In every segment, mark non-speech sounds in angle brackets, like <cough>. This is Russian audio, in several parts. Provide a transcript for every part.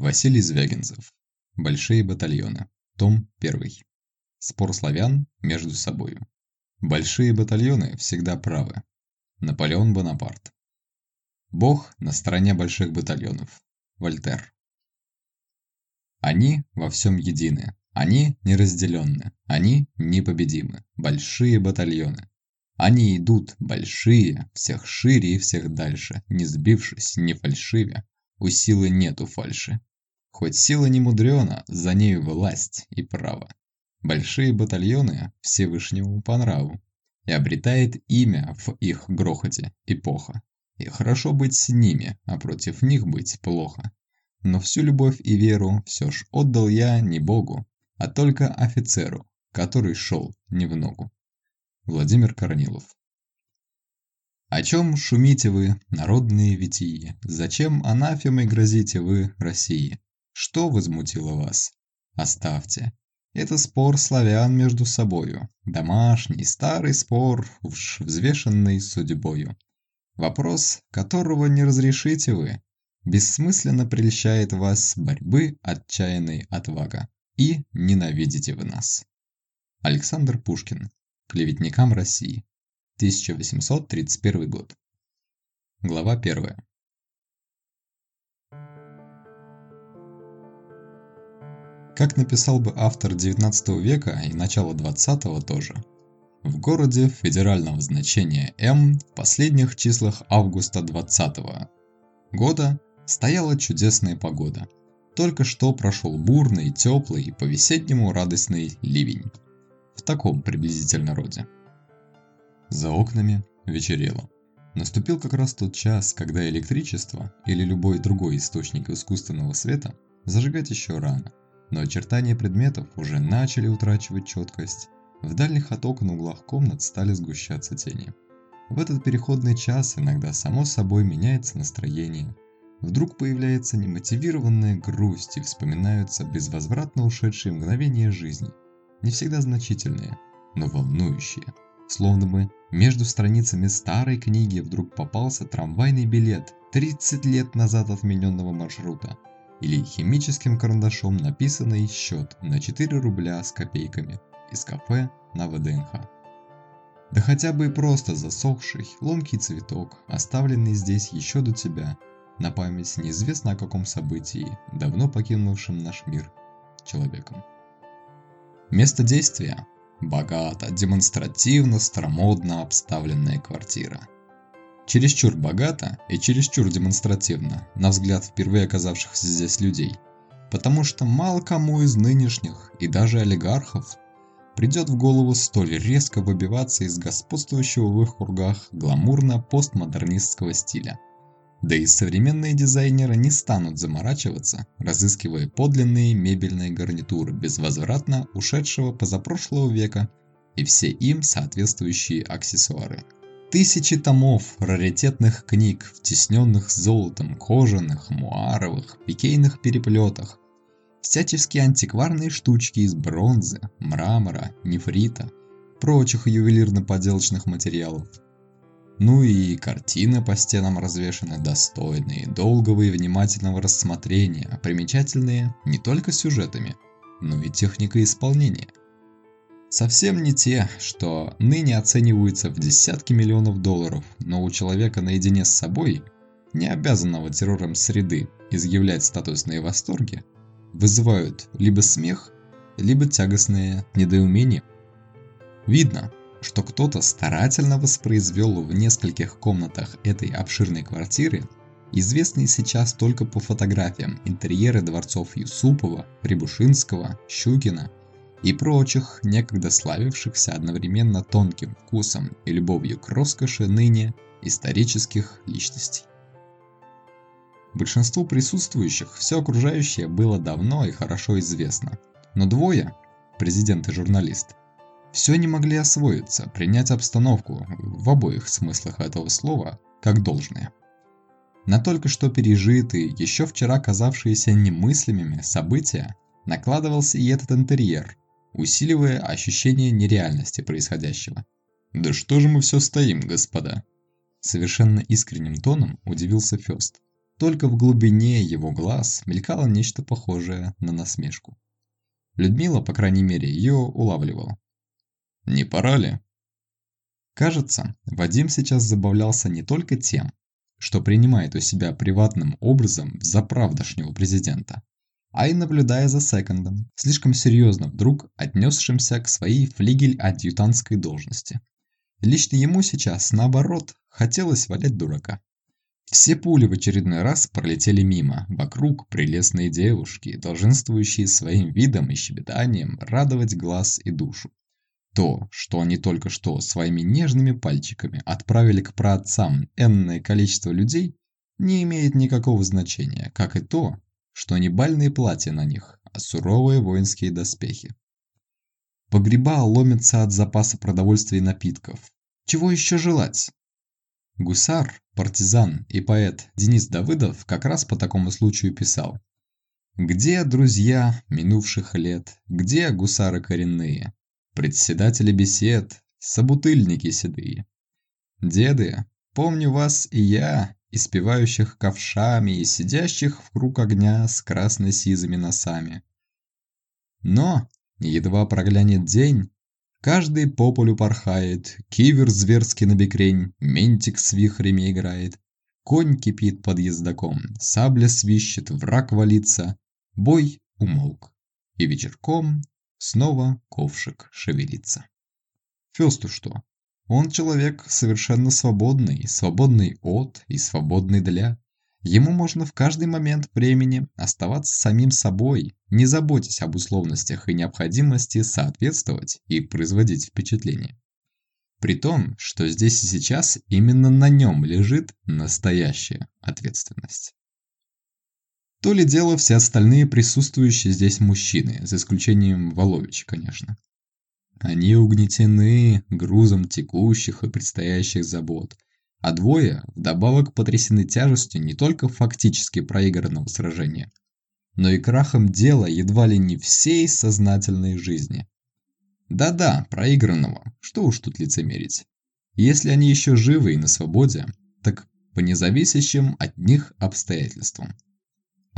Василий Звягинцев. Большие батальоны. Том 1. Спор славян между собою. Большие батальоны всегда правы. Наполеон Бонапарт. Бог на стороне больших батальонов. Вольтер. Они во всем едины. Они неразделенны. Они непобедимы. Большие батальоны. Они идут, большие, всех шире и всех дальше, не сбившись, не фальшивя. У силы нету фальши. Хоть сила не мудрена, за нею власть и право. Большие батальоны Всевышнему по нраву. И обретает имя в их грохоте эпоха. И хорошо быть с ними, а против них быть плохо. Но всю любовь и веру все ж отдал я не Богу, а только офицеру, который шел не в ногу. Владимир Корнилов О чем шумите вы, народные витии? Зачем анафемой грозите вы России? Что возмутило вас? Оставьте. Это спор славян между собою. Домашний, старый спор, уж взвешенный судьбою. Вопрос, которого не разрешите вы. Бессмысленно прельщает вас борьбы отчаянной отвага. И ненавидите вы нас. Александр Пушкин. Клеветникам России. 1831 год. Глава 1. Как написал бы автор XIX века и начала XX тоже, в городе федерального значения М в последних числах августа 20 года стояла чудесная погода. Только что прошел бурный, теплый и по-весеннему радостный ливень. В таком приблизительно роде. За окнами вечерело. Наступил как раз тот час, когда электричество или любой другой источник искусственного света зажигать еще рано – но очертания предметов уже начали утрачивать четкость. В дальних от окон углах комнат стали сгущаться тени. В этот переходный час иногда само собой меняется настроение. Вдруг появляется немотивированная грусть и вспоминаются безвозвратно ушедшие мгновения жизни. Не всегда значительные, но волнующие. Словно бы между страницами старой книги вдруг попался трамвайный билет 30 лет назад отмененного маршрута – или химическим карандашом написанный счет на 4 рубля с копейками из кафе на ВДНХ. Да хотя бы и просто засохший, ломкий цветок, оставленный здесь еще до тебя, на память неизвестно о каком событии, давно покинувшем наш мир, человеком. Место действия – богато, демонстративно, старомодно обставленная квартира – чересчур богато и чересчур демонстративно, на взгляд впервые оказавшихся здесь людей. Потому что мало кому из нынешних и даже олигархов придет в голову столь резко выбиваться из господствующего в их кругах гламурно-постмодернистского стиля. Да и современные дизайнеры не станут заморачиваться, разыскивая подлинные мебельные гарнитуры безвозвратно ушедшего позапрошлого века и все им соответствующие аксессуары – Тысячи томов раритетных книг, втесненных золотом, кожаных, муаровых, пикейных переплетах. Всяческие антикварные штучки из бронзы, мрамора, нефрита, прочих ювелирно-поделочных материалов. Ну и картины по стенам развешаны достойные, долгого и внимательного рассмотрения, примечательные не только сюжетами, но и техникой исполнения. Совсем не те, что ныне оцениваются в десятки миллионов долларов, но у человека наедине с собой, не обязанного террором среды изъявлять статусные восторги, вызывают либо смех, либо тягостное недоумение. Видно, что кто-то старательно воспроизвел в нескольких комнатах этой обширной квартиры известные сейчас только по фотографиям интерьеры дворцов Юсупова, Прибушинского, Щукина и прочих, некогда славившихся одновременно тонким вкусом и любовью к роскоши ныне исторических личностей. Большинству присутствующих все окружающее было давно и хорошо известно, но двое, президент и журналист, все не могли освоиться, принять обстановку в обоих смыслах этого слова как должное. На только что пережитые, еще вчера казавшиеся немыслимыми события накладывался и этот интерьер, усиливая ощущение нереальности происходящего. «Да что же мы все стоим, господа?» Совершенно искренним тоном удивился Фёст. Только в глубине его глаз мелькало нечто похожее на насмешку. Людмила, по крайней мере, ее улавливала. «Не пора ли?» Кажется, Вадим сейчас забавлялся не только тем, что принимает у себя приватным образом за правдошнего президента, а и наблюдая за секондом, слишком серьезно вдруг отнесшимся к своей флигель-адъютантской должности. Лично ему сейчас, наоборот, хотелось валять дурака. Все пули в очередной раз пролетели мимо, вокруг прелестные девушки, долженствующие своим видом и щебетанием радовать глаз и душу. То, что они только что своими нежными пальчиками отправили к праотцам энное количество людей, не имеет никакого значения, как и то, что не бальные платья на них, а суровые воинские доспехи. Погреба ломятся от запаса продовольствия и напитков. Чего еще желать? Гусар, партизан и поэт Денис Давыдов как раз по такому случаю писал. «Где друзья минувших лет? Где гусары коренные? Председатели бесед, собутыльники седые. Деды, помню вас и я, испевающих ковшами и сидящих в круг огня с красно-сизыми носами. Но, едва проглянет день, Каждый по полю порхает, кивер зверски набекрень, ментик с вихрями играет. Конь кипит под ездаком, сабля свищет, враг валится. Бой умолк, и вечерком снова ковшик шевелится. Фёсту что? Он человек совершенно свободный, свободный от и свободный для. Ему можно в каждый момент времени оставаться самим собой, не заботясь об условностях и необходимости соответствовать и производить впечатление. При том, что здесь и сейчас именно на нем лежит настоящая ответственность. То ли дело все остальные присутствующие здесь мужчины, за исключением Воловича, конечно. Они угнетены грузом текущих и предстоящих забот – а двое вдобавок потрясены тяжестью не только фактически проигранного сражения, но и крахом дела едва ли не всей сознательной жизни. Да-да, проигранного, что уж тут лицемерить. Если они еще живы и на свободе, так по независящим от них обстоятельствам.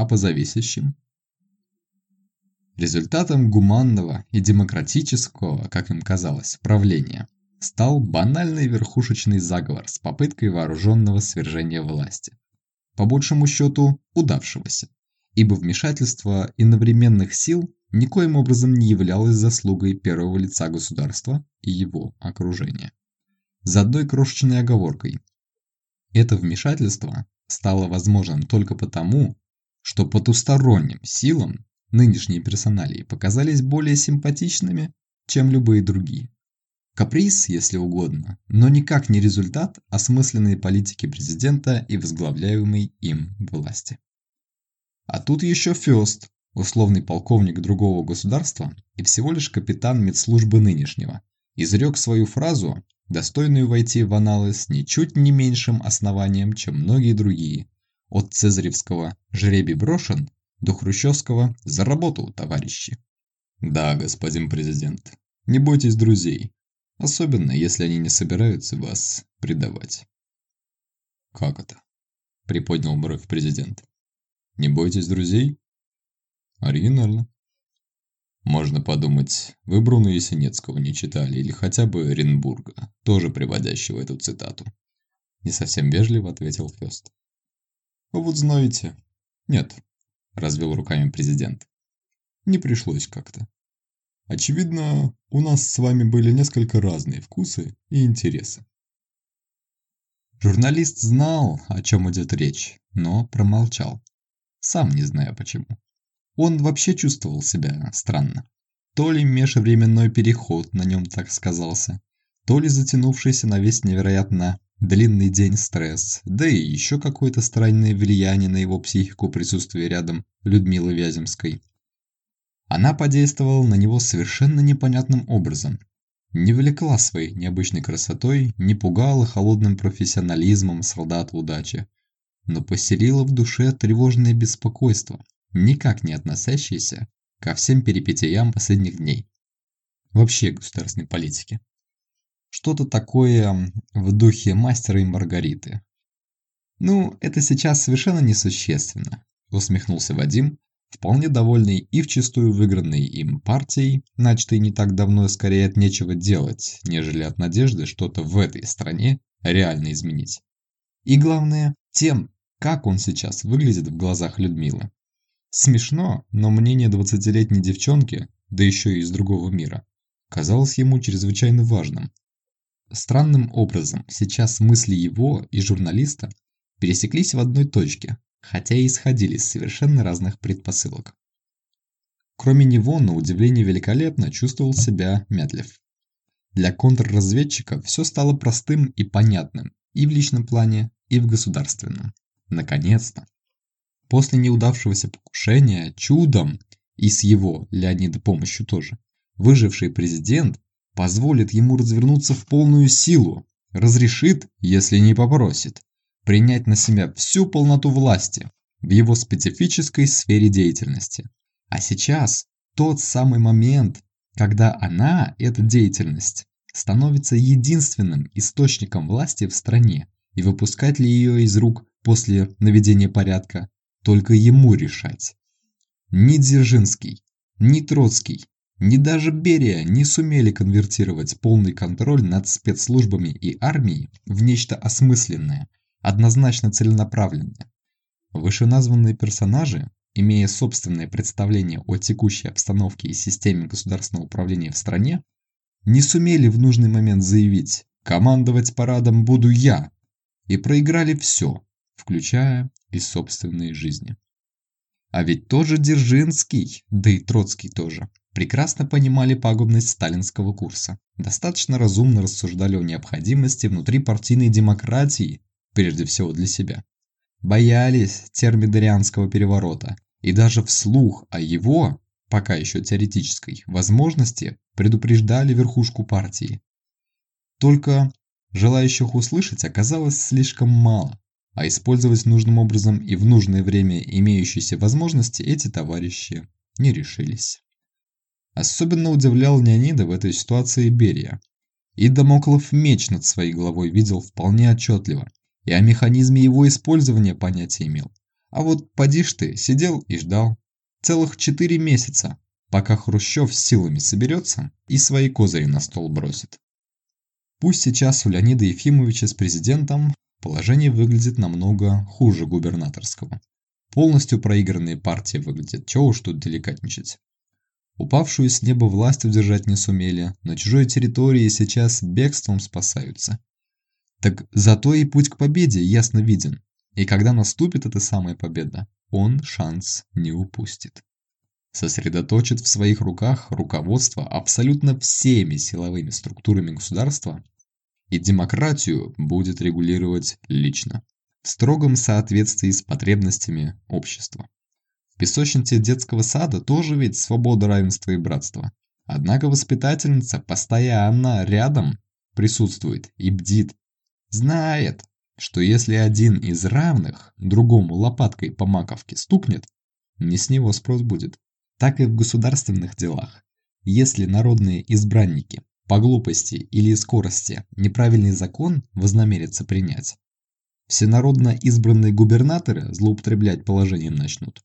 А по зависящим? Результатом гуманного и демократического, как им казалось, правления – стал банальный верхушечный заговор с попыткой вооруженного свержения власти. По большему счету, удавшегося, ибо вмешательство иновременных сил никоим образом не являлось заслугой первого лица государства и его окружения. За одной крошечной оговоркой. Это вмешательство стало возможным только потому, что потусторонним силам нынешние персоналии показались более симпатичными, чем любые другие. Каприз, если угодно, но никак не результат осмысленной политики президента и возглавляемой им власти. А тут еще Фёст, условный полковник другого государства и всего лишь капитан медслужбы нынешнего, изрек свою фразу, достойную войти в аналы с ничуть не меньшим основанием, чем многие другие, от цезаревского «жребий брошен» до хрущевского «за работу, товарищи». Да, господин президент, не бойтесь друзей, Особенно, если они не собираются вас предавать. «Как это?» – приподнял бровь президент. «Не бойтесь друзей?» «Оригинально». Можно подумать, вы Бруно Есенинского не читали, или хотя бы Оренбурга, тоже приводящего эту цитату. Не совсем вежливо ответил Фёст. «Вот знаете...» «Нет», – развел руками президент. «Не пришлось как-то. Очевидно, у нас с вами были несколько разные вкусы и интересы. Журналист знал, о чем идет речь, но промолчал. Сам не зная почему. Он вообще чувствовал себя странно. То ли межвременной переход на нем так сказался, то ли затянувшийся на весь невероятно длинный день стресс, да и еще какое-то странное влияние на его психику присутствие рядом Людмилы Вяземской. Она подействовала на него совершенно непонятным образом. Не влекла своей необычной красотой, не пугала холодным профессионализмом солдат удачи, но поселила в душе тревожное беспокойство, никак не относящееся ко всем перипетиям последних дней. Вообще государственной политики. Что-то такое в духе мастера и Маргариты. Ну, это сейчас совершенно несущественно, усмехнулся Вадим, вполне довольный и вчистую выигранной им партией, начатой не так давно скорее от нечего делать, нежели от надежды что-то в этой стране реально изменить. И главное, тем, как он сейчас выглядит в глазах Людмилы. Смешно, но мнение двадцатилетней девчонки, да еще и из другого мира, казалось ему чрезвычайно важным. Странным образом сейчас мысли его и журналиста пересеклись в одной точке, хотя и исходили из совершенно разных предпосылок. Кроме него, на удивление великолепно чувствовал себя Мятлев. Для контрразведчика все стало простым и понятным и в личном плане, и в государственном. Наконец-то. После неудавшегося покушения чудом, и с его, Леонида, помощью тоже, выживший президент позволит ему развернуться в полную силу, разрешит, если не попросит, принять на себя всю полноту власти в его специфической сфере деятельности. А сейчас тот самый момент, когда она, эта деятельность, становится единственным источником власти в стране, и выпускать ли ее из рук после наведения порядка, только ему решать. Ни Дзержинский, ни Троцкий, ни даже Берия не сумели конвертировать полный контроль над спецслужбами и армией в нечто осмысленное, однозначно целенаправленное. Вышеназванные персонажи, имея собственное представление о текущей обстановке и системе государственного управления в стране, не сумели в нужный момент заявить «командовать парадом буду я» и проиграли все, включая и собственные жизни. А ведь тоже Дзержинский, да и Троцкий тоже, прекрасно понимали пагубность сталинского курса. Достаточно разумно рассуждали о необходимости внутрипартийной демократии, прежде всего для себя. Боялись термидорианского переворота и даже вслух о его, пока еще теоретической, возможности предупреждали верхушку партии. Только желающих услышать оказалось слишком мало а использовать нужным образом и в нужное время имеющиеся возможности эти товарищи не решились. Особенно удивлял Леонида в этой ситуации Берия. И Дамоклов меч над своей головой видел вполне отчетливо, и о механизме его использования понятия имел. А вот поди ж ты, сидел и ждал. Целых четыре месяца, пока Хрущев с силами соберется и свои козыри на стол бросит. Пусть сейчас у Леонида Ефимовича с президентом Положение выглядит намного хуже губернаторского. Полностью проигранные партии выглядят, чего уж тут деликатничать. Упавшую с неба власть удержать не сумели, на чужой территории сейчас бегством спасаются. Так зато и путь к победе ясно виден, и когда наступит эта самая победа, он шанс не упустит. Сосредоточит в своих руках руководство абсолютно всеми силовыми структурами государства и демократию будет регулировать лично, в строгом соответствии с потребностями общества. Песочнице детского сада тоже ведь свобода, равенство и братство. Однако воспитательница постоянно рядом присутствует и бдит. Знает, что если один из равных другому лопаткой по маковке стукнет, не с него спрос будет. Так и в государственных делах. Если народные избранники по глупости или скорости неправильный закон вознамерится принять, всенародно избранные губернаторы злоупотреблять положением начнут.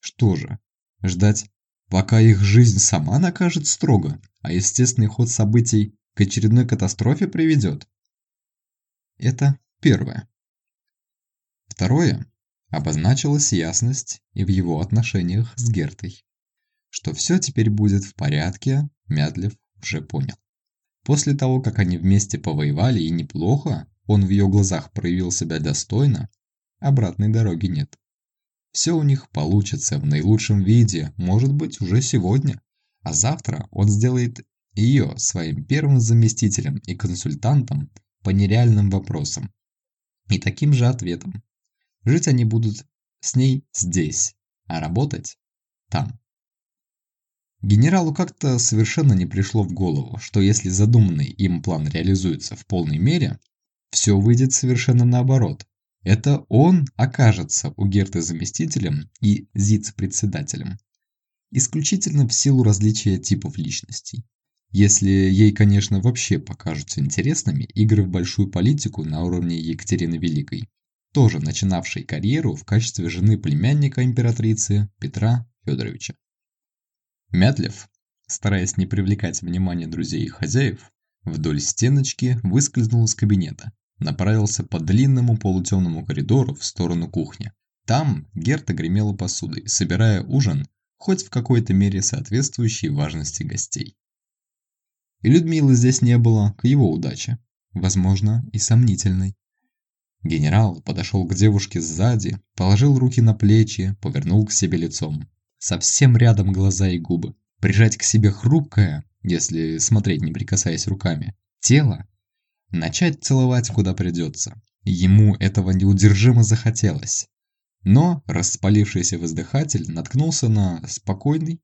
Что же, ждать, пока их жизнь сама накажет строго, а естественный ход событий к очередной катастрофе приведет? Это первое. Второе. Обозначилась ясность и в его отношениях с Гертой. Что все теперь будет в порядке, Мятлев уже понял. После того, как они вместе повоевали и неплохо, он в ее глазах проявил себя достойно, обратной дороги нет. Все у них получится в наилучшем виде, может быть, уже сегодня. А завтра он сделает ее своим первым заместителем и консультантом по нереальным вопросам. И таким же ответом. Жить они будут с ней здесь, а работать там. Генералу как-то совершенно не пришло в голову, что если задуманный им план реализуется в полной мере, все выйдет совершенно наоборот. Это он окажется у Герты заместителем и ЗИЦ-председателем. Исключительно в силу различия типов личностей. Если ей, конечно, вообще покажутся интересными игры в большую политику на уровне Екатерины Великой. тоже начинавшей карьеру в качестве жены племянника императрицы Петра Федоровича. Мятлев, стараясь не привлекать внимания друзей и хозяев, вдоль стеночки выскользнул из кабинета, направился по длинному полутемному коридору в сторону кухни. Там Герта гремела посудой, собирая ужин, хоть в какой-то мере соответствующий важности гостей. И Людмилы здесь не было, к его удаче, возможно, и сомнительной. Генерал подошел к девушке сзади, положил руки на плечи, повернул к себе лицом. Совсем рядом глаза и губы. Прижать к себе хрупкое, если смотреть не прикасаясь руками, тело. Начать целовать куда придется. Ему этого неудержимо захотелось. Но распалившийся воздыхатель наткнулся на спокойный,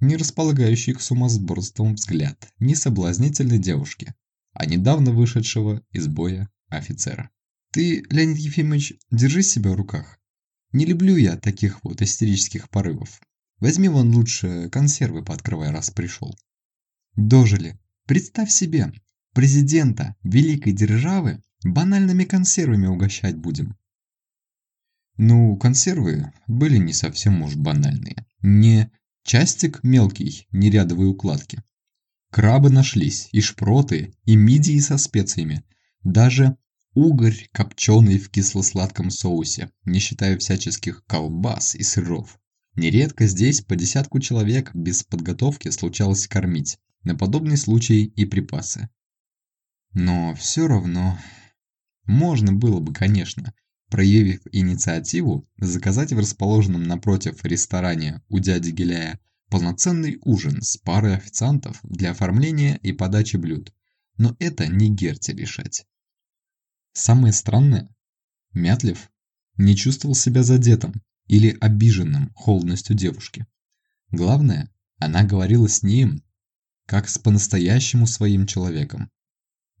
не располагающий к сумасборствам взгляд не соблазнительной девушки, а недавно вышедшего из боя офицера. «Ты, Леонид Ефимович, держи себя в руках. Не люблю я таких вот истерических порывов. Возьми вон лучше консервы пооткрывай, раз пришел». Дожили. Представь себе, президента великой державы банальными консервами угощать будем. Ну, консервы были не совсем уж банальные. Не частик мелкий, нерядовой укладки. Крабы нашлись, и шпроты, и мидии со специями. Даже угорь, копченый в кисло-сладком соусе, не считая всяческих колбас и сыров. Нередко здесь по десятку человек без подготовки случалось кормить, на подобный случай и припасы. Но все равно... Можно было бы, конечно, проявив инициативу, заказать в расположенном напротив ресторане у дяди Геляя полноценный ужин с парой официантов для оформления и подачи блюд. Но это не Герти решать. Самое странное, Мятлев не чувствовал себя задетым или обиженным холодностью девушки. Главное, она говорила с ним, как с по-настоящему своим человеком.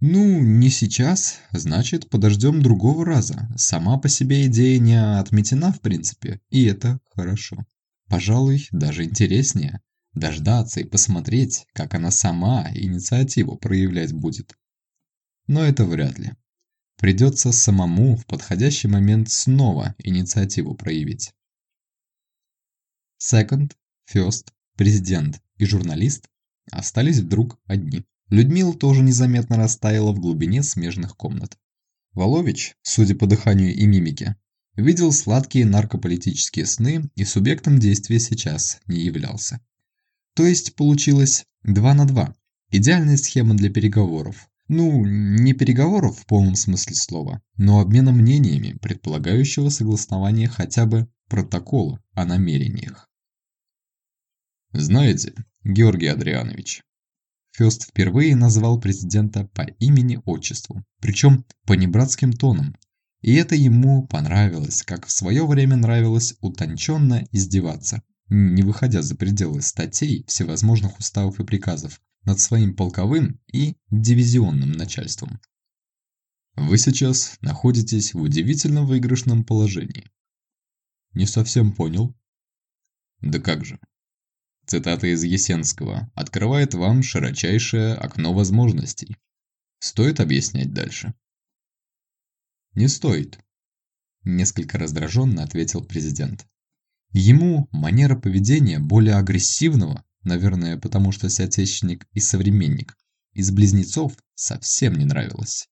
Ну, не сейчас, значит, подождем другого раза. Сама по себе идея не отметена в принципе, и это хорошо. Пожалуй, даже интереснее дождаться и посмотреть, как она сама инициативу проявлять будет. Но это вряд ли. Придется самому в подходящий момент снова инициативу проявить. Second, First, президент и журналист остались вдруг одни. Людмила тоже незаметно растаяла в глубине смежных комнат. Волович, судя по дыханию и мимике, видел сладкие наркополитические сны и субъектом действия сейчас не являлся. То есть получилось 2 на 2. Идеальная схема для переговоров. Ну, не переговоров в полном смысле слова, но обмена мнениями, предполагающего согласование хотя бы протокола о намерениях. Знаете, Георгий Адрианович, Фёст впервые назвал президента по имени-отчеству, причем по небратским тонам. И это ему понравилось, как в свое время нравилось утонченно издеваться, не выходя за пределы статей, всевозможных уставов и приказов, над своим полковым и дивизионным начальством. Вы сейчас находитесь в удивительно выигрышном положении. Не совсем понял. Да как же. Цитата из Есенского открывает вам широчайшее окно возможностей. Стоит объяснять дальше? Не стоит. Несколько раздраженно ответил президент. Ему манера поведения более агрессивного, наверное, потому что соотечественник и современник, из близнецов совсем не нравилась.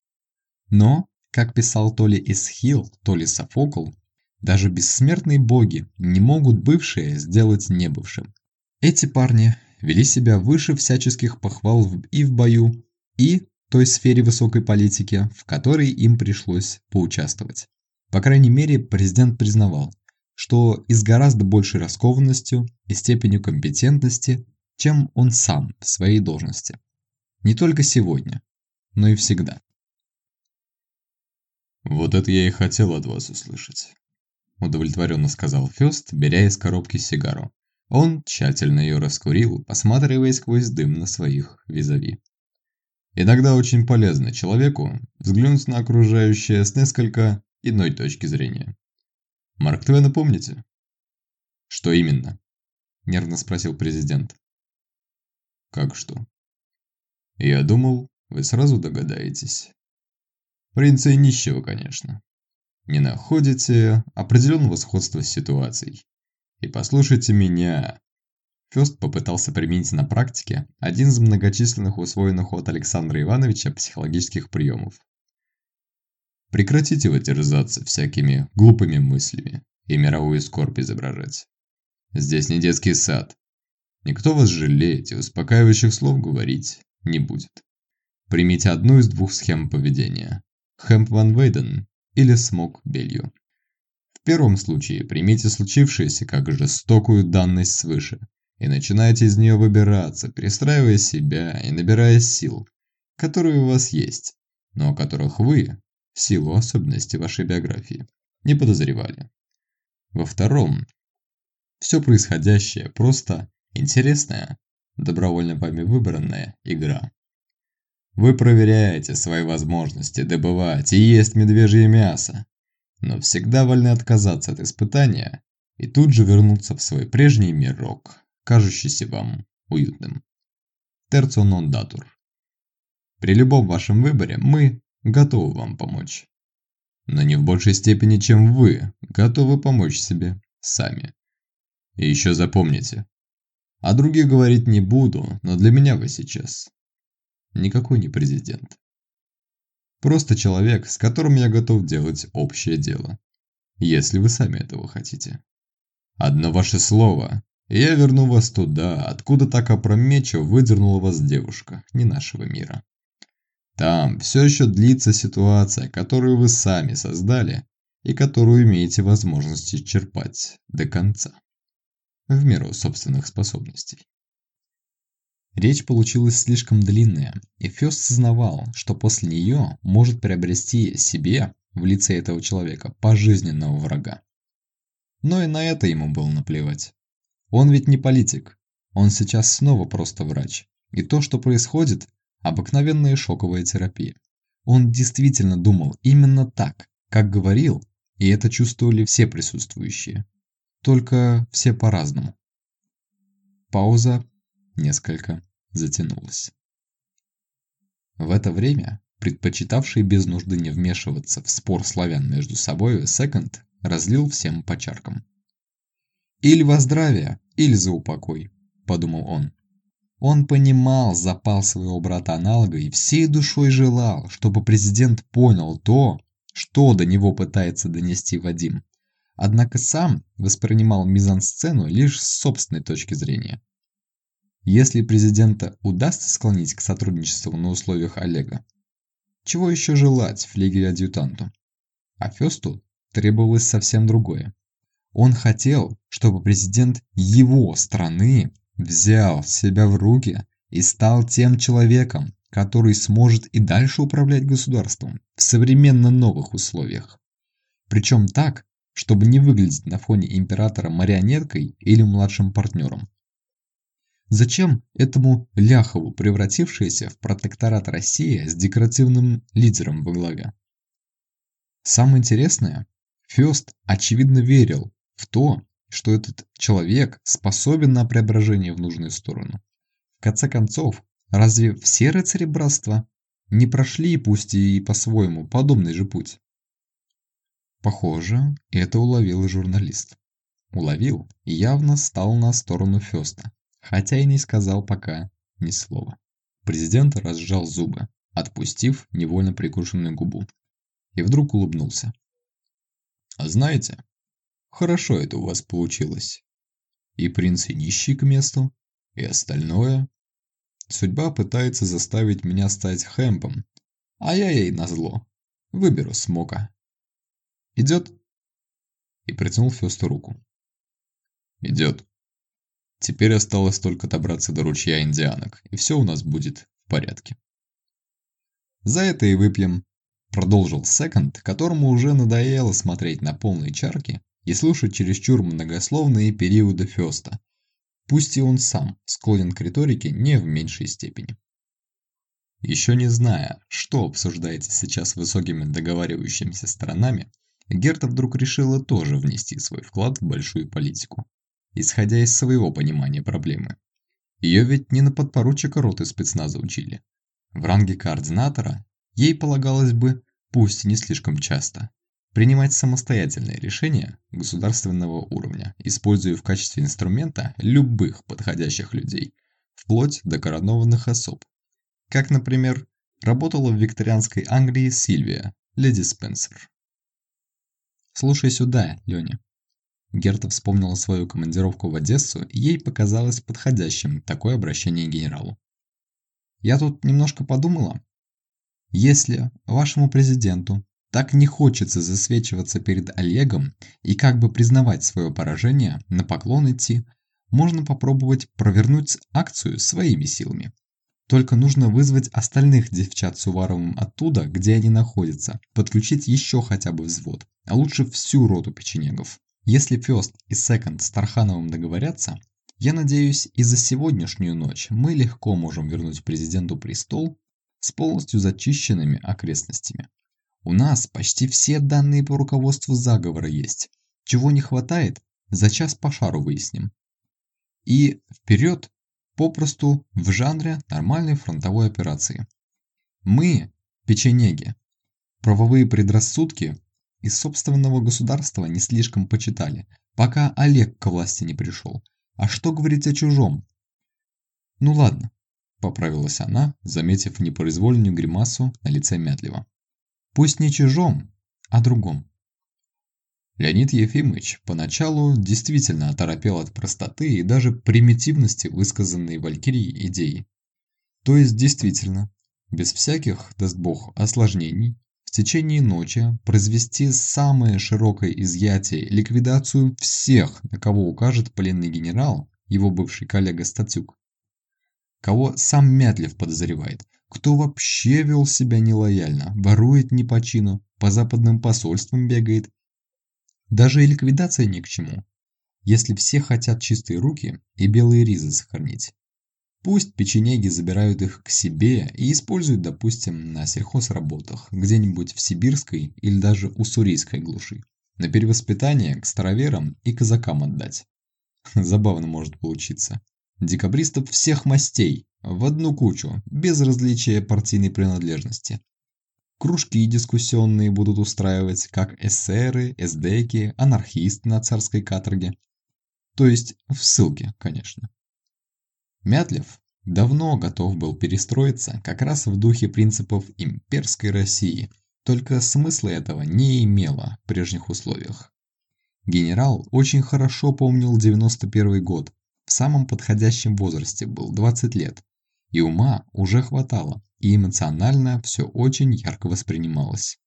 Но, как писал то ли Эсхил, то ли Софокл, даже бессмертные боги не могут бывшее сделать небывшим. Эти парни вели себя выше всяческих похвал и в бою, и той сфере высокой политики, в которой им пришлось поучаствовать. По крайней мере, президент признавал, что и с гораздо большей раскованностью и степенью компетентности, чем он сам в своей должности. Не только сегодня, но и всегда. «Вот это я и хотел от вас услышать», – удовлетворенно сказал Фёст, беря из коробки сигару. Он тщательно ее раскурил, посматривая сквозь дым на своих визави. Иногда очень полезно человеку взглянуть на окружающее с несколько иной точки зрения. Марк Твена помните? Что именно? Нервно спросил президент. Как что? Я думал, вы сразу догадаетесь. Принца и нищего, конечно. не находите определенного сходства с ситуацией. И послушайте меня. Фёст попытался применить на практике один из многочисленных усвоенных от Александра Ивановича психологических приемов. Прекратите вытерзаться всякими глупыми мыслями и мировую скорбь изображать. Здесь не детский сад. Никто вас жалеть и успокаивающих слов говорить не будет. Примите одну из двух схем поведения. Хэмп Ван Вейден или Смок Белью. Первом случае примите случившееся как жестокую данность свыше и начинайте из нее выбираться, перестраивая себя и набирая сил, которые у вас есть, но о которых вы, в силу особенностей вашей биографии, не подозревали. Во втором, все происходящее просто интересная, добровольно вами выбранная игра. Вы проверяете свои возможности добывать и есть медвежье мясо, но всегда вольны отказаться от испытания и тут же вернуться в свой прежний мирок, кажущийся вам уютным. Терцо нон датур. При любом вашем выборе мы готовы вам помочь. Но не в большей степени, чем вы готовы помочь себе сами. И еще запомните. О других говорить не буду, но для меня вы сейчас никакой не президент. Просто человек, с которым я готов делать общее дело. Если вы сами этого хотите. Одно ваше слово, и я верну вас туда, откуда так опрометчиво выдернула вас девушка, не нашего мира. Там все еще длится ситуация, которую вы сами создали и которую имеете возможность черпать до конца. В меру собственных способностей. Речь получилась слишком длинная, и Фёст сознавал, что после нее может приобрести себе, в лице этого человека, пожизненного врага. Но и на это ему было наплевать. Он ведь не политик, он сейчас снова просто врач. И то, что происходит, обыкновенная шоковая терапия. Он действительно думал именно так, как говорил, и это чувствовали все присутствующие. Только все по-разному. Пауза несколько затянулась. В это время, предпочитавший без нужды не вмешиваться в спор славян между собой, Секонд разлил всем по чаркам. «Или во здравие, или за упокой», – подумал он. Он понимал запал своего брата-аналога и всей душой желал, чтобы президент понял то, что до него пытается донести Вадим. Однако сам воспринимал мизансцену лишь с собственной точки зрения. Если президента удастся склонить к сотрудничеству на условиях Олега, чего еще желать флигель-адъютанту? А Фёсту требовалось совсем другое. Он хотел, чтобы президент его страны взял себя в руки и стал тем человеком, который сможет и дальше управлять государством в современно новых условиях. Причем так, чтобы не выглядеть на фоне императора марионеткой или младшим партнером. Зачем этому Ляхову, превратившееся в протекторат России с декоративным лидером во главе? Самое интересное, Фёст очевидно верил в то, что этот человек способен на преображение в нужную сторону. В конце концов, разве все рыцари братства не прошли, пусть и по-своему, подобный же путь? Похоже, это уловил журналист. Уловил и явно стал на сторону Фёста, хотя и не сказал пока ни слова. Президент разжал зубы, отпустив невольно прикушенную губу, и вдруг улыбнулся. «А знаете, хорошо это у вас получилось. И принц и нищий к месту, и остальное. Судьба пытается заставить меня стать хэмпом, а я ей назло. Выберу смока. Идет?» И протянул Фёсту руку. «Идет», Теперь осталось только добраться до ручья индианок, и все у нас будет в порядке. За это и выпьем, продолжил Секонд, которому уже надоело смотреть на полные чарки и слушать чересчур многословные периоды Феста, пусть и он сам склонен к риторике не в меньшей степени. Еще не зная, что обсуждается сейчас высокими договаривающимися сторонами, Герта вдруг решила тоже внести свой вклад в большую политику исходя из своего понимания проблемы. Ее ведь не на подпоручика роты спецназа учили. В ранге координатора ей полагалось бы, пусть и не слишком часто, принимать самостоятельные решения государственного уровня, используя в качестве инструмента любых подходящих людей, вплоть до коронованных особ. Как, например, работала в викторианской Англии Сильвия, леди Спенсер. «Слушай сюда, Лёня». Герта вспомнила свою командировку в Одессу, и ей показалось подходящим такое обращение к генералу. «Я тут немножко подумала. Если вашему президенту так не хочется засвечиваться перед Олегом и как бы признавать свое поражение, на поклон идти, можно попробовать провернуть акцию своими силами. Только нужно вызвать остальных девчат с Уваровым оттуда, где они находятся, подключить еще хотя бы взвод, а лучше всю роту печенегов. Если Фёст и Секонд с Тархановым договорятся, я надеюсь, и за сегодняшнюю ночь мы легко можем вернуть президенту престол с полностью зачищенными окрестностями. У нас почти все данные по руководству заговора есть. Чего не хватает, за час по шару выясним. И вперед, попросту в жанре нормальной фронтовой операции. Мы, печенеги, правовые предрассудки из собственного государства не слишком почитали, пока Олег к власти не пришел. А что говорить о чужом? Ну ладно, поправилась она, заметив непроизвольную гримасу на лице Мятлева. Пусть не чужом, а другом. Леонид Ефимович поначалу действительно оторопел от простоты и даже примитивности высказанной Валькирией идеи. То есть действительно, без всяких, даст бог, осложнений, течение ночи произвести самое широкое изъятие ликвидацию всех, на кого укажет пленный генерал, его бывший коллега Статюк. Кого сам Мятлев подозревает, кто вообще вел себя нелояльно, ворует не по чину, по западным посольствам бегает. Даже и ликвидация ни к чему, если все хотят чистые руки и белые ризы сохранить. Пусть печенеги забирают их к себе и используют, допустим, на сельхозработах, где-нибудь в сибирской или даже уссурийской глуши. На перевоспитание к староверам и казакам отдать. <laughs> Забавно может получиться. Декабристов всех мастей, в одну кучу, без различия партийной принадлежности. Кружки дискуссионные будут устраивать как эсеры, эсдеки, анархисты на царской каторге. То есть в ссылке, конечно. Мятлев давно готов был перестроиться как раз в духе принципов имперской России, только смысла этого не имело в прежних условиях. Генерал очень хорошо помнил 91 год, в самом подходящем возрасте был 20 лет, и ума уже хватало, и эмоционально все очень ярко воспринималось.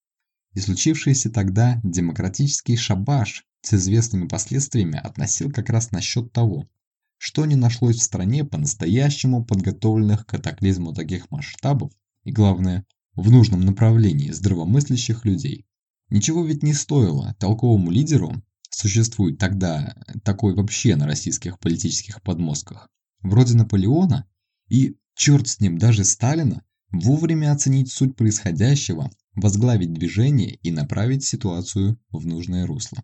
И случившийся тогда демократический шабаш с известными последствиями относил как раз насчет того, что не нашлось в стране по-настоящему подготовленных к катаклизму таких масштабов и, главное, в нужном направлении здравомыслящих людей. Ничего ведь не стоило толковому лидеру, существует тогда такой вообще на российских политических подмостках, вроде Наполеона, и черт с ним, даже Сталина, вовремя оценить суть происходящего, возглавить движение и направить ситуацию в нужное русло.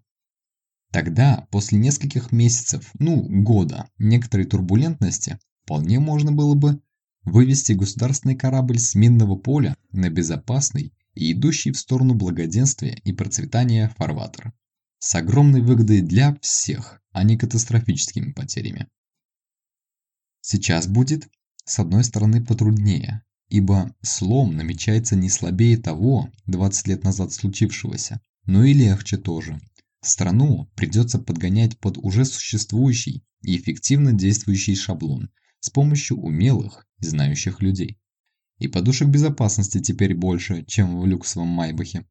Тогда, после нескольких месяцев, ну, года, некоторой турбулентности, вполне можно было бы вывести государственный корабль с минного поля на безопасный и идущий в сторону благоденствия и процветания фарватер. С огромной выгодой для всех, а не катастрофическими потерями. Сейчас будет с одной стороны потруднее, ибо слом намечается не слабее того 20 лет назад случившегося, но и легче тоже. Страну придется подгонять под уже существующий и эффективно действующий шаблон с помощью умелых и знающих людей. И подушек безопасности теперь больше, чем в люксовом Майбахе.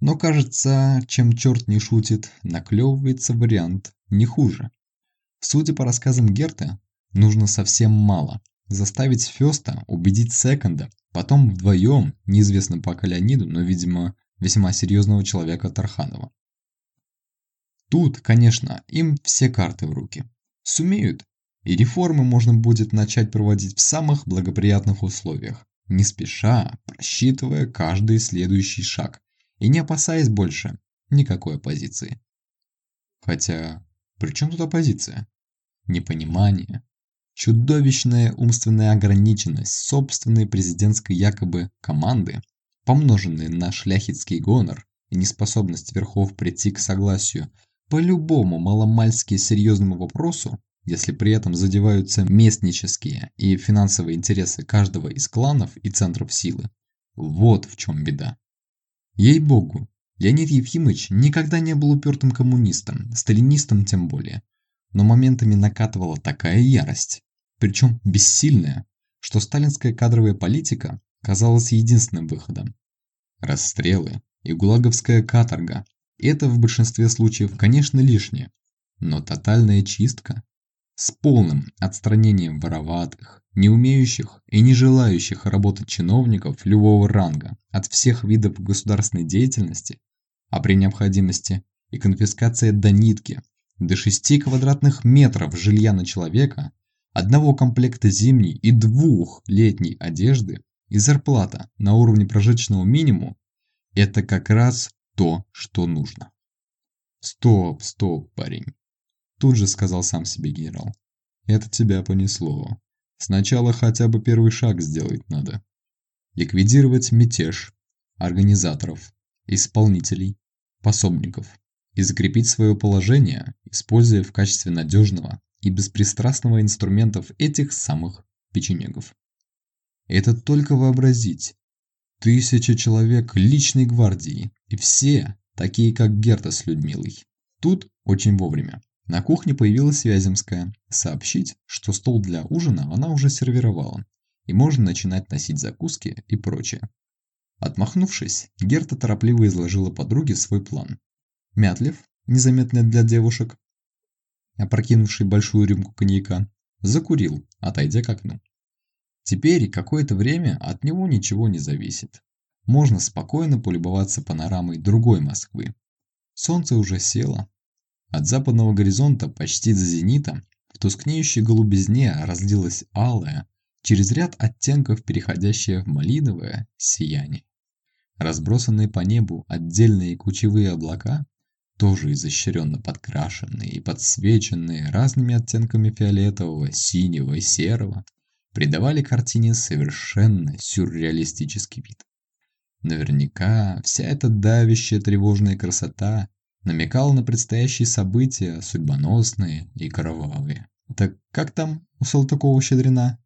Но кажется, чем черт не шутит, наклевывается вариант не хуже. Судя по рассказам Герта, Нужно совсем мало. Заставить Фёста убедить Секонда, потом вдвоем, неизвестно пока Леониду, но, видимо, весьма серьезного человека Тарханова. Тут, конечно, им все карты в руки. Сумеют, и реформы можно будет начать проводить в самых благоприятных условиях, не спеша, просчитывая каждый следующий шаг и не опасаясь больше никакой оппозиции. Хотя, при чем тут оппозиция? Непонимание, Чудовищная умственная ограниченность собственной президентской якобы команды, помноженная на шляхетский гонор, и неспособность верхов прийти к согласию по любому маломальски серьезному вопросу, если при этом задеваются местнические и финансовые интересы каждого из кланов и центров силы. Вот в чем беда. Ей-богу, Леонид Ефимович никогда не был упертым коммунистом, сталинистом тем более. Но моментами накатывала такая ярость, причем бессильная, что сталинская кадровая политика казалась единственным выходом. Расстрелы и гулаговская каторга – это в большинстве случаев, конечно, лишнее, но тотальная чистка. С полным отстранением вороватых, не умеющих и не желающих работать чиновников любого ранга от всех видов государственной деятельности, а при необходимости и конфискация до нитки, до 6 квадратных метров жилья на человека, одного комплекта зимней и двух летней одежды и зарплата на уровне прожиточного минимума – это как раз то, что нужно. Стоп, стоп, парень. Тут же сказал сам себе генерал. Это тебя понесло. Сначала хотя бы первый шаг сделать надо. Ликвидировать мятеж, организаторов, исполнителей, пособников и закрепить свое положение, используя в качестве надежного и беспристрастного инструментов этих самых печенегов. Это только вообразить. Тысяча человек личной гвардии, и все такие, как Герта с Людмилой. Тут очень вовремя. На кухне появилась Вяземская, сообщить, что стол для ужина она уже сервировала, и можно начинать носить закуски и прочее. Отмахнувшись, Герта торопливо изложила подруге свой план. Мятлев, незаметный для девушек, опрокинувший большую рюмку коньяка, закурил, отойдя к окну. Теперь какое-то время от него ничего не зависит. Можно спокойно полюбоваться панорамой другой Москвы. Солнце уже село. От западного горизонта почти до зенита в тускнеющей голубизне разлилось алое, через ряд оттенков переходящее в малиновое сияние. Разбросанные по небу отдельные кучевые облака, тоже изощренно подкрашенные и подсвеченные разными оттенками фиолетового, синего и серого, придавали картине совершенно сюрреалистический вид. Наверняка вся эта давящая тревожная красота намекала на предстоящие события, судьбоносные и кровавые. Так как там у Салтыкова-Щедрина?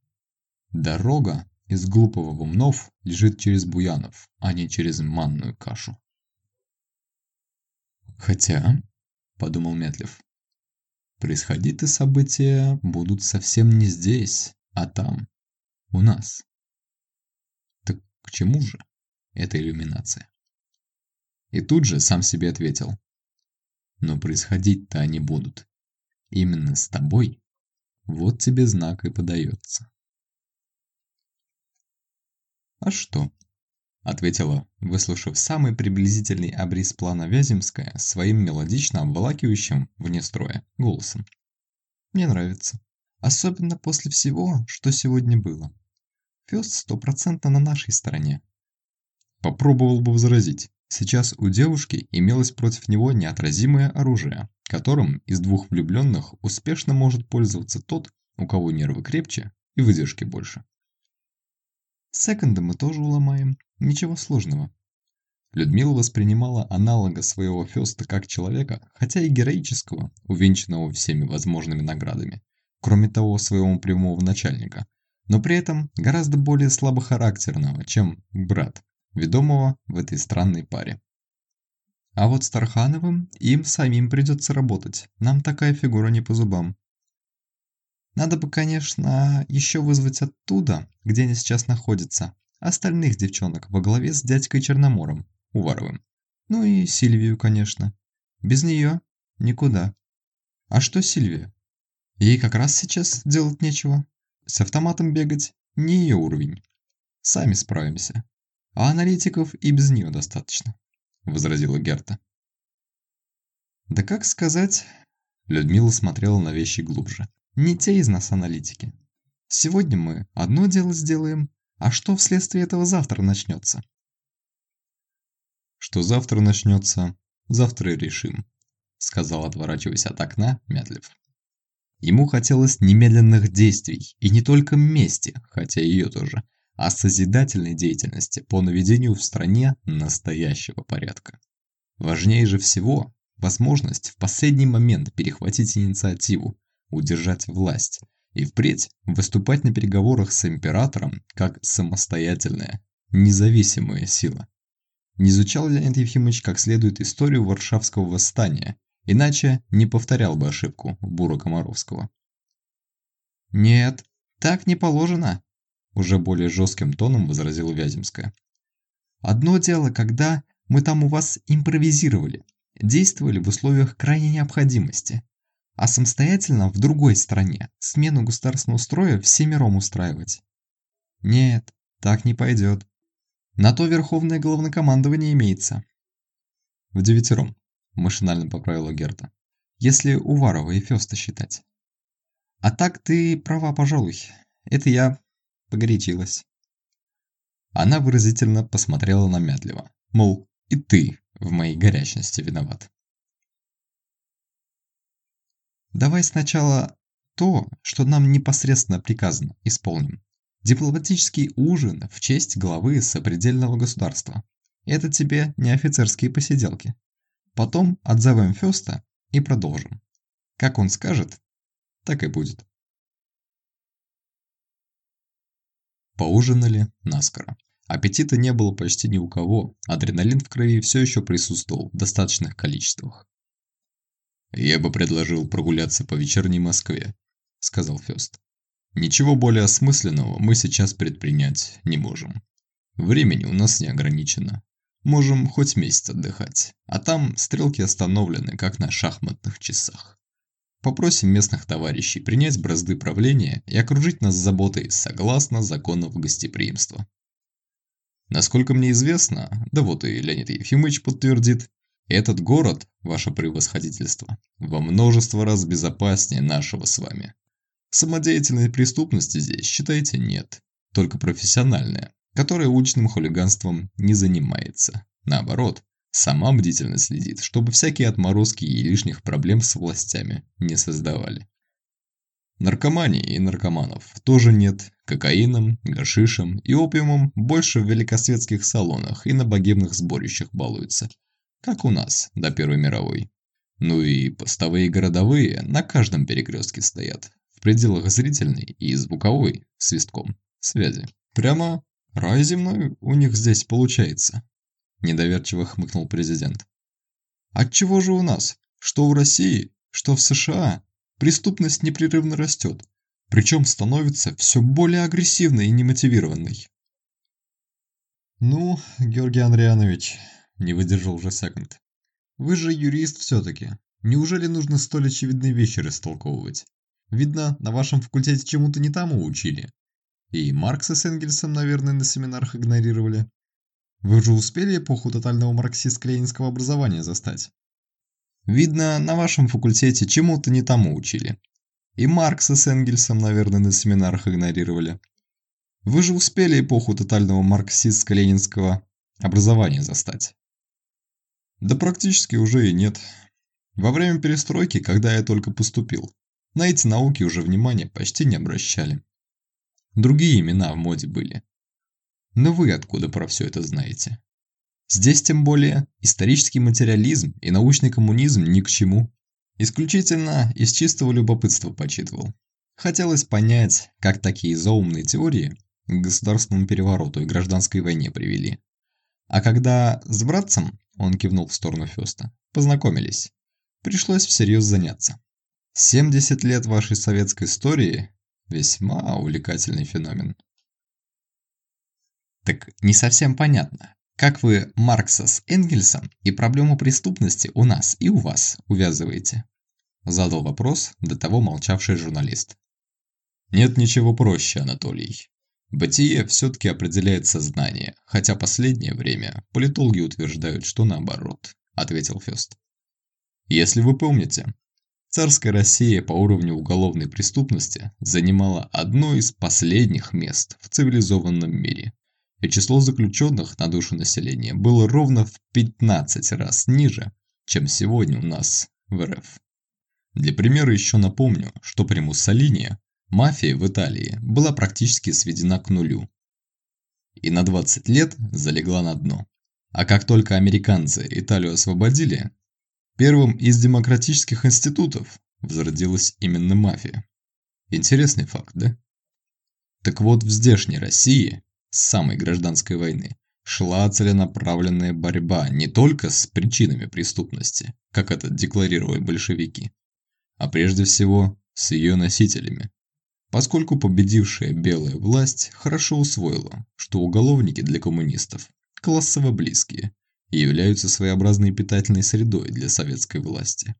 Дорога из глупого в Умнов лежит через Буянов, а не через манную кашу. Хотя, подумал Метлев, происходить-то события будут совсем не здесь, а там, у нас. Так к чему же эта иллюминация? И тут же сам себе ответил. Но происходить-то они будут. Именно с тобой. Вот тебе знак и подается. А что? Ответила, выслушав самый приблизительный обрис плана Вяземская своим мелодично обволакивающим вне строя голосом. Мне нравится. Особенно после всего, что сегодня было. Фёст стопроцентно на нашей стороне. Попробовал бы возразить. Сейчас у девушки имелось против него неотразимое оружие, которым из двух влюбленных успешно может пользоваться тот, у кого нервы крепче и выдержки больше. Секонда мы тоже уломаем, ничего сложного. Людмила воспринимала аналога своего Фёста как человека, хотя и героического, увенчанного всеми возможными наградами кроме того своего прямого начальника, но при этом гораздо более слабохарактерного, чем брат, ведомого в этой странной паре. А вот с Тархановым им самим придется работать, нам такая фигура не по зубам. Надо бы, конечно, еще вызвать оттуда, где они сейчас находятся, остальных девчонок во главе с дядькой Черномором, Уваровым. Ну и Сильвию, конечно. Без нее никуда. А что Сильвия? Ей как раз сейчас делать нечего. С автоматом бегать не ее уровень. Сами справимся. А аналитиков и без нее достаточно, возразила Герта. Да как сказать? Людмила смотрела на вещи глубже. Не те из нас аналитики. Сегодня мы одно дело сделаем, а что вследствие этого завтра начнется? Что завтра начнется, завтра решим, сказал, отворачиваясь от окна Мятлев. Ему хотелось немедленных действий, и не только мести, хотя ее тоже, а созидательной деятельности по наведению в стране настоящего порядка. Важнее же всего возможность в последний момент перехватить инициативу, удержать власть и впредь выступать на переговорах с императором как самостоятельная, независимая сила. Не изучал Леонид Ефимович как следует историю Варшавского восстания, иначе не повторял бы ошибку Бура Комаровского. «Нет, так не положено», – уже более жестким тоном возразила Вяземская. «Одно дело, когда мы там у вас импровизировали, действовали в условиях крайней необходимости, а самостоятельно в другой стране смену государственного строя всемиром устраивать. Нет, так не пойдет. На то верховное главнокомандование имеется. В девятером, машинально поправила Герта. Если Уварова и Фёста считать. А так ты права, пожалуй. Это я погорячилась. Она выразительно посмотрела на Мятлева. Мол, и ты в моей горячности виноват. Давай сначала то, что нам непосредственно приказано, исполним. Дипломатический ужин в честь главы сопредельного государства. Это тебе не офицерские посиделки. Потом отзовем Фёста и продолжим. Как он скажет, так и будет. Поужинали наскоро. Аппетита не было почти ни у кого, адреналин в крови все еще присутствовал в достаточных количествах. «Я бы предложил прогуляться по вечерней Москве», – сказал Фёст. Ничего более осмысленного мы сейчас предпринять не можем. Времени у нас не ограничено. Можем хоть месяц отдыхать, а там стрелки остановлены, как на шахматных часах. Попросим местных товарищей принять бразды правления и окружить нас заботой согласно законов гостеприимства. Насколько мне известно, да вот и Леонид Ефимович подтвердит, этот город, ваше превосходительство, во множество раз безопаснее нашего с вами. Самодеятельной преступности здесь, считайте, нет. Только профессиональная, которая уличным хулиганством не занимается. Наоборот, сама бдительно следит, чтобы всякие отморозки и лишних проблем с властями не создавали. Наркомании и наркоманов тоже нет. Кокаином, гашишем и опиумом больше в великосветских салонах и на богемных сборищах балуются. Как у нас до Первой мировой. Ну и постовые городовые на каждом перекрестке стоят, пределах зрительной и звуковой свистком связи. Прямо рай земной у них здесь получается, недоверчиво хмыкнул президент. Отчего же у нас, что в России, что в США, преступность непрерывно растет, причем становится все более агрессивной и немотивированной? Ну, Георгий Андрианович, не выдержал уже секунд. Вы же юрист все-таки. Неужели нужно столь очевидные вещи растолковывать? Видно, на вашем факультете чему-то не тому учили. И Маркса с Энгельсом, наверное, на семинарах игнорировали. Вы уже успели эпоху тотального марксистско-ленинского образования застать? Видно, на вашем факультете чему-то не тому учили. И Маркса с Энгельсом, наверное, на семинарах игнорировали. Вы же успели эпоху тотального марксистско-ленинского образования застать? Да практически уже и нет. Во время перестройки, когда я только поступил, на эти науки уже внимания почти не обращали. Другие имена в моде были. Но вы откуда про все это знаете? Здесь тем более исторический материализм и научный коммунизм ни к чему. Исключительно из чистого любопытства почитывал. Хотелось понять, как такие заумные теории к государственному перевороту и гражданской войне привели. А когда с братцем, он кивнул в сторону Феста, познакомились, пришлось всерьез заняться. 70 лет вашей советской истории – весьма увлекательный феномен. Так не совсем понятно, как вы Маркса с Энгельсом и проблему преступности у нас и у вас увязываете? Задал вопрос до того молчавший журналист. Нет ничего проще, Анатолий. Бытие все-таки определяет сознание, хотя последнее время политологи утверждают, что наоборот, ответил Фест. Если вы помните, Царская Россия по уровню уголовной преступности занимала одно из последних мест в цивилизованном мире, и число заключенных на душу населения было ровно в 15 раз ниже, чем сегодня у нас в РФ. Для примера еще напомню, что при Муссолини мафия в Италии была практически сведена к нулю и на 20 лет залегла на дно. А как только американцы Италию освободили, первым из демократических институтов возродилась именно мафия. Интересный факт, да? Так вот, в здешней России, с самой гражданской войны, шла целенаправленная борьба не только с причинами преступности, как это декларировали большевики, а прежде всего с ее носителями. Поскольку победившая белая власть хорошо усвоила, что уголовники для коммунистов классово близкие являются своеобразной питательной средой для советской власти.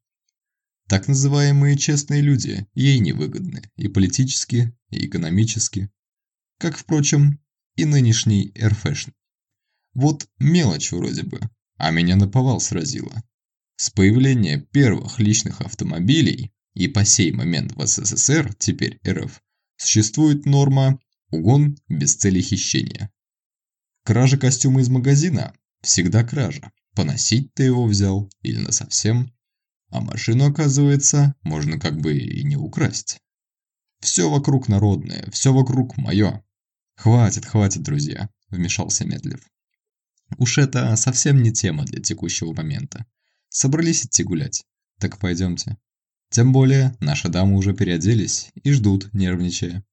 Так называемые честные люди ей невыгодны и политически, и экономически, как, впрочем, и нынешний РФшн. Вот мелочь вроде бы, а меня наповал сразило. С появления первых личных автомобилей и по сей момент в СССР, теперь РФ, существует норма «угон без цели хищения». Кража костюма из магазина – всегда кража. Поносить ты его взял или насовсем. А машину, оказывается, можно как бы и не украсть. Все вокруг народное, все вокруг мое. Хватит, хватит, друзья, вмешался Медлев. Уж это совсем не тема для текущего момента. Собрались идти гулять. Так пойдемте. Тем более, наши дамы уже переоделись и ждут, нервничая.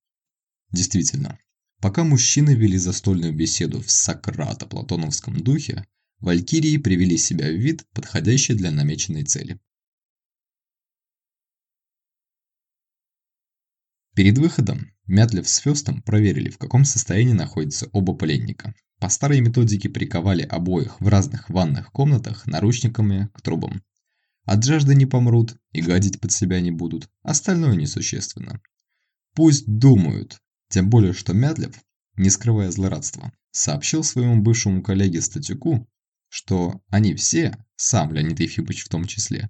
Действительно, пока мужчины вели застольную беседу в Сократо-платоновском духе, валькирии привели себя в вид, подходящий для намеченной цели. Перед выходом Мятлев с Фёстом проверили, в каком состоянии находятся оба пленника. По старой методике приковали обоих в разных ванных комнатах наручниками к трубам. От жажды не помрут и гадить под себя не будут, остальное несущественно. Пусть думают, тем более что Мятлев, не скрывая злорадства, сообщил своему бывшему коллеге Статюку, что они все, сам Леонид Ефимович в том числе,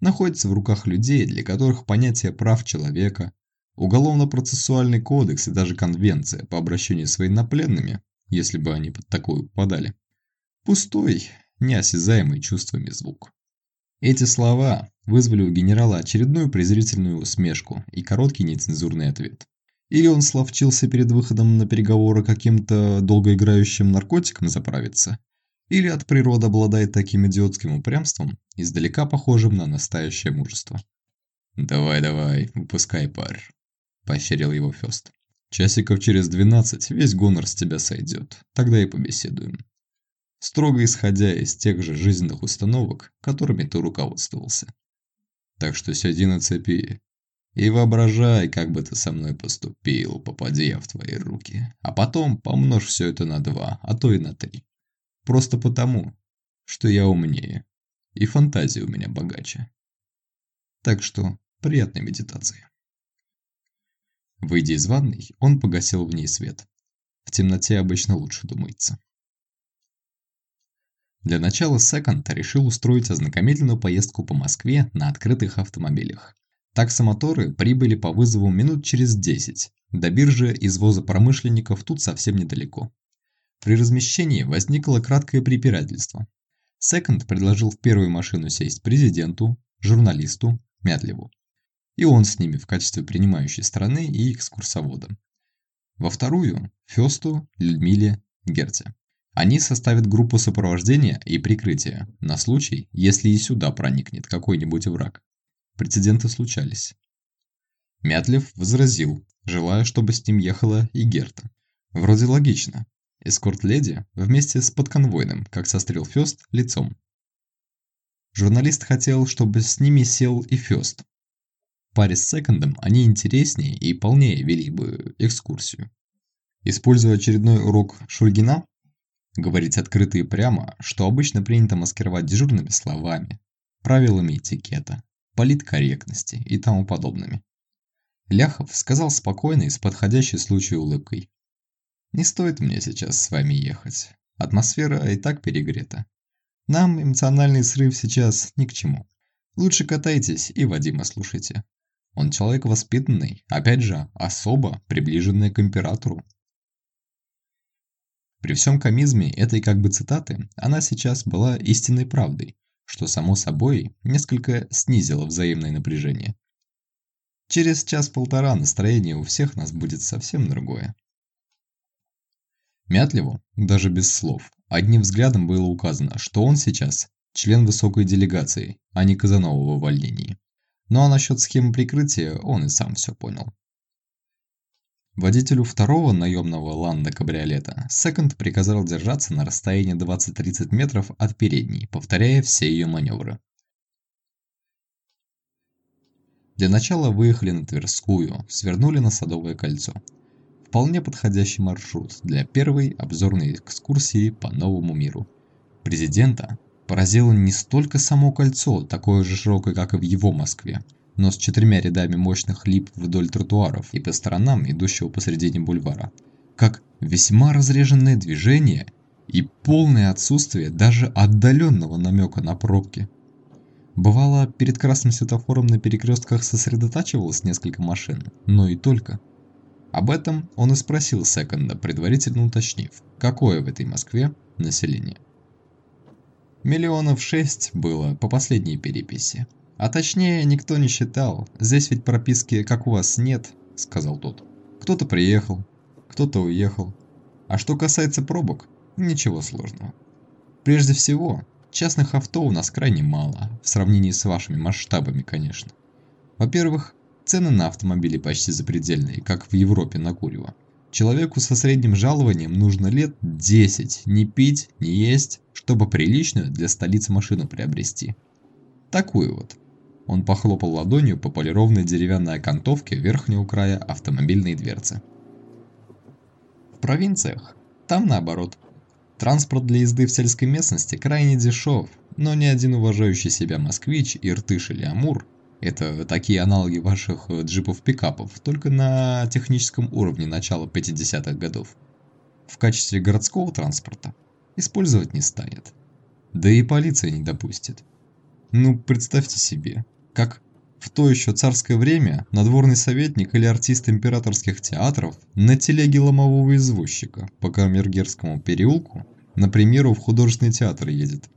находятся в руках людей, для которых понятие прав человека, Уголовно-процессуальный кодекс и даже конвенция по обращению с военнопленными, если бы они под такую попадали, пустой, неосязаемый чувствами звук. Эти слова вызвали у генерала очередную презрительную усмешку и короткий нецензурный ответ. Или он словчился перед выходом на переговоры каким-то долгоиграющим наркотиком заправиться, или от природы обладает таким идиотским упрямством, издалека похожим на настоящее мужество. «Давай-давай, выпускай пар», поощрил его Фёст. «Часиков через двенадцать весь гонор с тебя сойдет, тогда и побеседуем. Строго исходя из тех же жизненных установок, которыми ты руководствовался. Так что сиди на цепи и воображай, как бы ты со мной поступил, попади я в твои руки, а потом помножь все это на два, а то и на три. Просто потому, что я умнее, и фантазия у меня богаче. Так что приятной медитации. Выйдя из ванной, он погасил в ней свет. В темноте обычно лучше думается. Для начала Секонд решил устроить ознакомительную поездку по Москве на открытых автомобилях. Таксомоторы прибыли по вызову минут через 10. До биржи извоза промышленников тут совсем недалеко. При размещении возникло краткое препирательство. Секонд предложил в первую машину сесть президенту, журналисту, Мятлеву и он с ними в качестве принимающей стороны и экскурсовода. Во вторую – Фёсту, Людмиле, Герте. Они составят группу сопровождения и прикрытия на случай, если и сюда проникнет какой-нибудь враг. Прецеденты случались. Мятлев возразил, желая, чтобы с ним ехала и Герта. Вроде логично. Эскорт-леди вместе с подконвойным, как сострел Фёст, лицом. Журналист хотел, чтобы с ними сел и Фёст, паре с секондом они интереснее и полнее вели бы экскурсию. Используя очередной урок Шульгина, говорить открыто и прямо, что обычно принято маскировать дежурными словами, правилами этикета, политкорректности и тому подобными. Ляхов сказал спокойно и с подходящей случаю улыбкой. «Не стоит мне сейчас с вами ехать. Атмосфера и так перегрета. Нам эмоциональный срыв сейчас ни к чему. Лучше катайтесь и Вадима слушайте. Он человек воспитанный, опять же, особо приближенный к императору. При всем комизме этой как бы цитаты, она сейчас была истинной правдой, что само собой несколько снизило взаимное напряжение. Через час-полтора настроение у всех нас будет совсем другое. Мятлеву, даже без слов, Одним взглядом было указано, что он сейчас член высокой делегации, а не Казанова в увольнении. Ну а насчет схемы прикрытия он и сам все понял. Водителю второго наемного ланда кабриолета Секонд приказал держаться на расстоянии 20-30 метров от передней, повторяя все ее маневры. Для начала выехали на Тверскую, свернули на Садовое кольцо. Вполне подходящий маршрут для первой обзорной экскурсии по новому миру. Президента поразило не столько само кольцо, такое же широкое, как и в его Москве, но с четырьмя рядами мощных лип вдоль тротуаров и по сторонам идущего посредине бульвара, как весьма разреженное движение и полное отсутствие даже отдаленного намека на пробки. Бывало, перед красным светофором на перекрестках сосредотачивалось несколько машин, но и только. Об этом он и спросил Секонда, предварительно уточнив, какое в этой Москве население. Миллионов шесть было по последней переписи. А точнее, никто не считал. Здесь ведь прописки, как у вас, нет, сказал тот. Кто-то приехал, кто-то уехал. А что касается пробок, ничего сложного. Прежде всего, частных авто у нас крайне мало, в сравнении с вашими масштабами, конечно. Во-первых, цены на автомобили почти запредельные, как в Европе на курево. Человеку со средним жалованием нужно лет 10 не пить, не есть, чтобы приличную для столицы машину приобрести. Такую вот. Он похлопал ладонью по полированной деревянной окантовке верхнего края автомобильной дверцы. В провинциях там наоборот. Транспорт для езды в сельской местности крайне дешев, но ни один уважающий себя москвич, Иртыш или Амур – это такие аналоги ваших джипов-пикапов, только на техническом уровне начала 50-х годов. В качестве городского транспорта использовать не станет. Да и полиция не допустит. Ну, представьте себе, как в то еще царское время надворный советник или артист императорских театров на телеге ломового извозчика по Камергерскому переулку, на примеру, в художественный театр едет.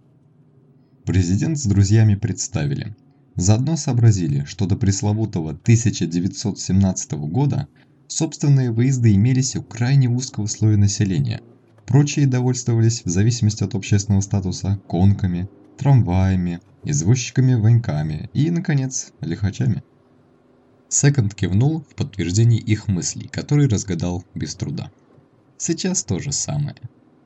Президент с друзьями представили. Заодно сообразили, что до пресловутого 1917 года собственные выезды имелись у крайне узкого слоя населения. Прочие довольствовались, в зависимости от общественного статуса, конками, трамваями, извозчиками-ваньками и, наконец, лихачами. Секонд кивнул в подтверждение их мыслей, которые разгадал без труда. Сейчас то же самое.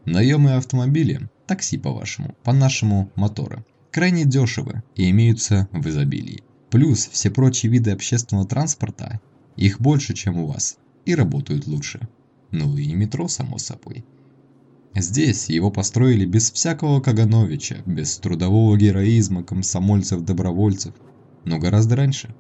Наемные автомобили, такси по-вашему, по-нашему моторы, крайне дешевы и имеются в изобилии. Плюс все прочие виды общественного транспорта, их больше, чем у вас, и работают лучше. Ну и метро, само собой. Здесь его построили без всякого Кагановича, без трудового героизма комсомольцев-добровольцев, но гораздо раньше.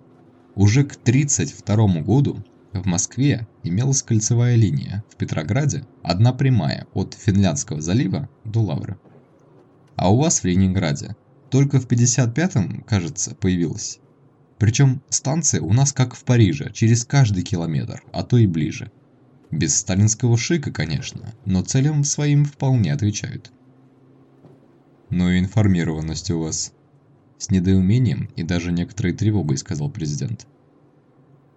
Уже к 1932 году в Москве имелась кольцевая линия, в Петрограде одна прямая от Финляндского залива до Лавры. А у вас в Ленинграде только в 55-м, кажется, появилась. Причем станция у нас как в Париже, через каждый километр, а то и ближе. Без сталинского шика, конечно, но целям своим вполне отвечают. Но и информированность у вас. С недоумением и даже некоторой тревогой, сказал президент.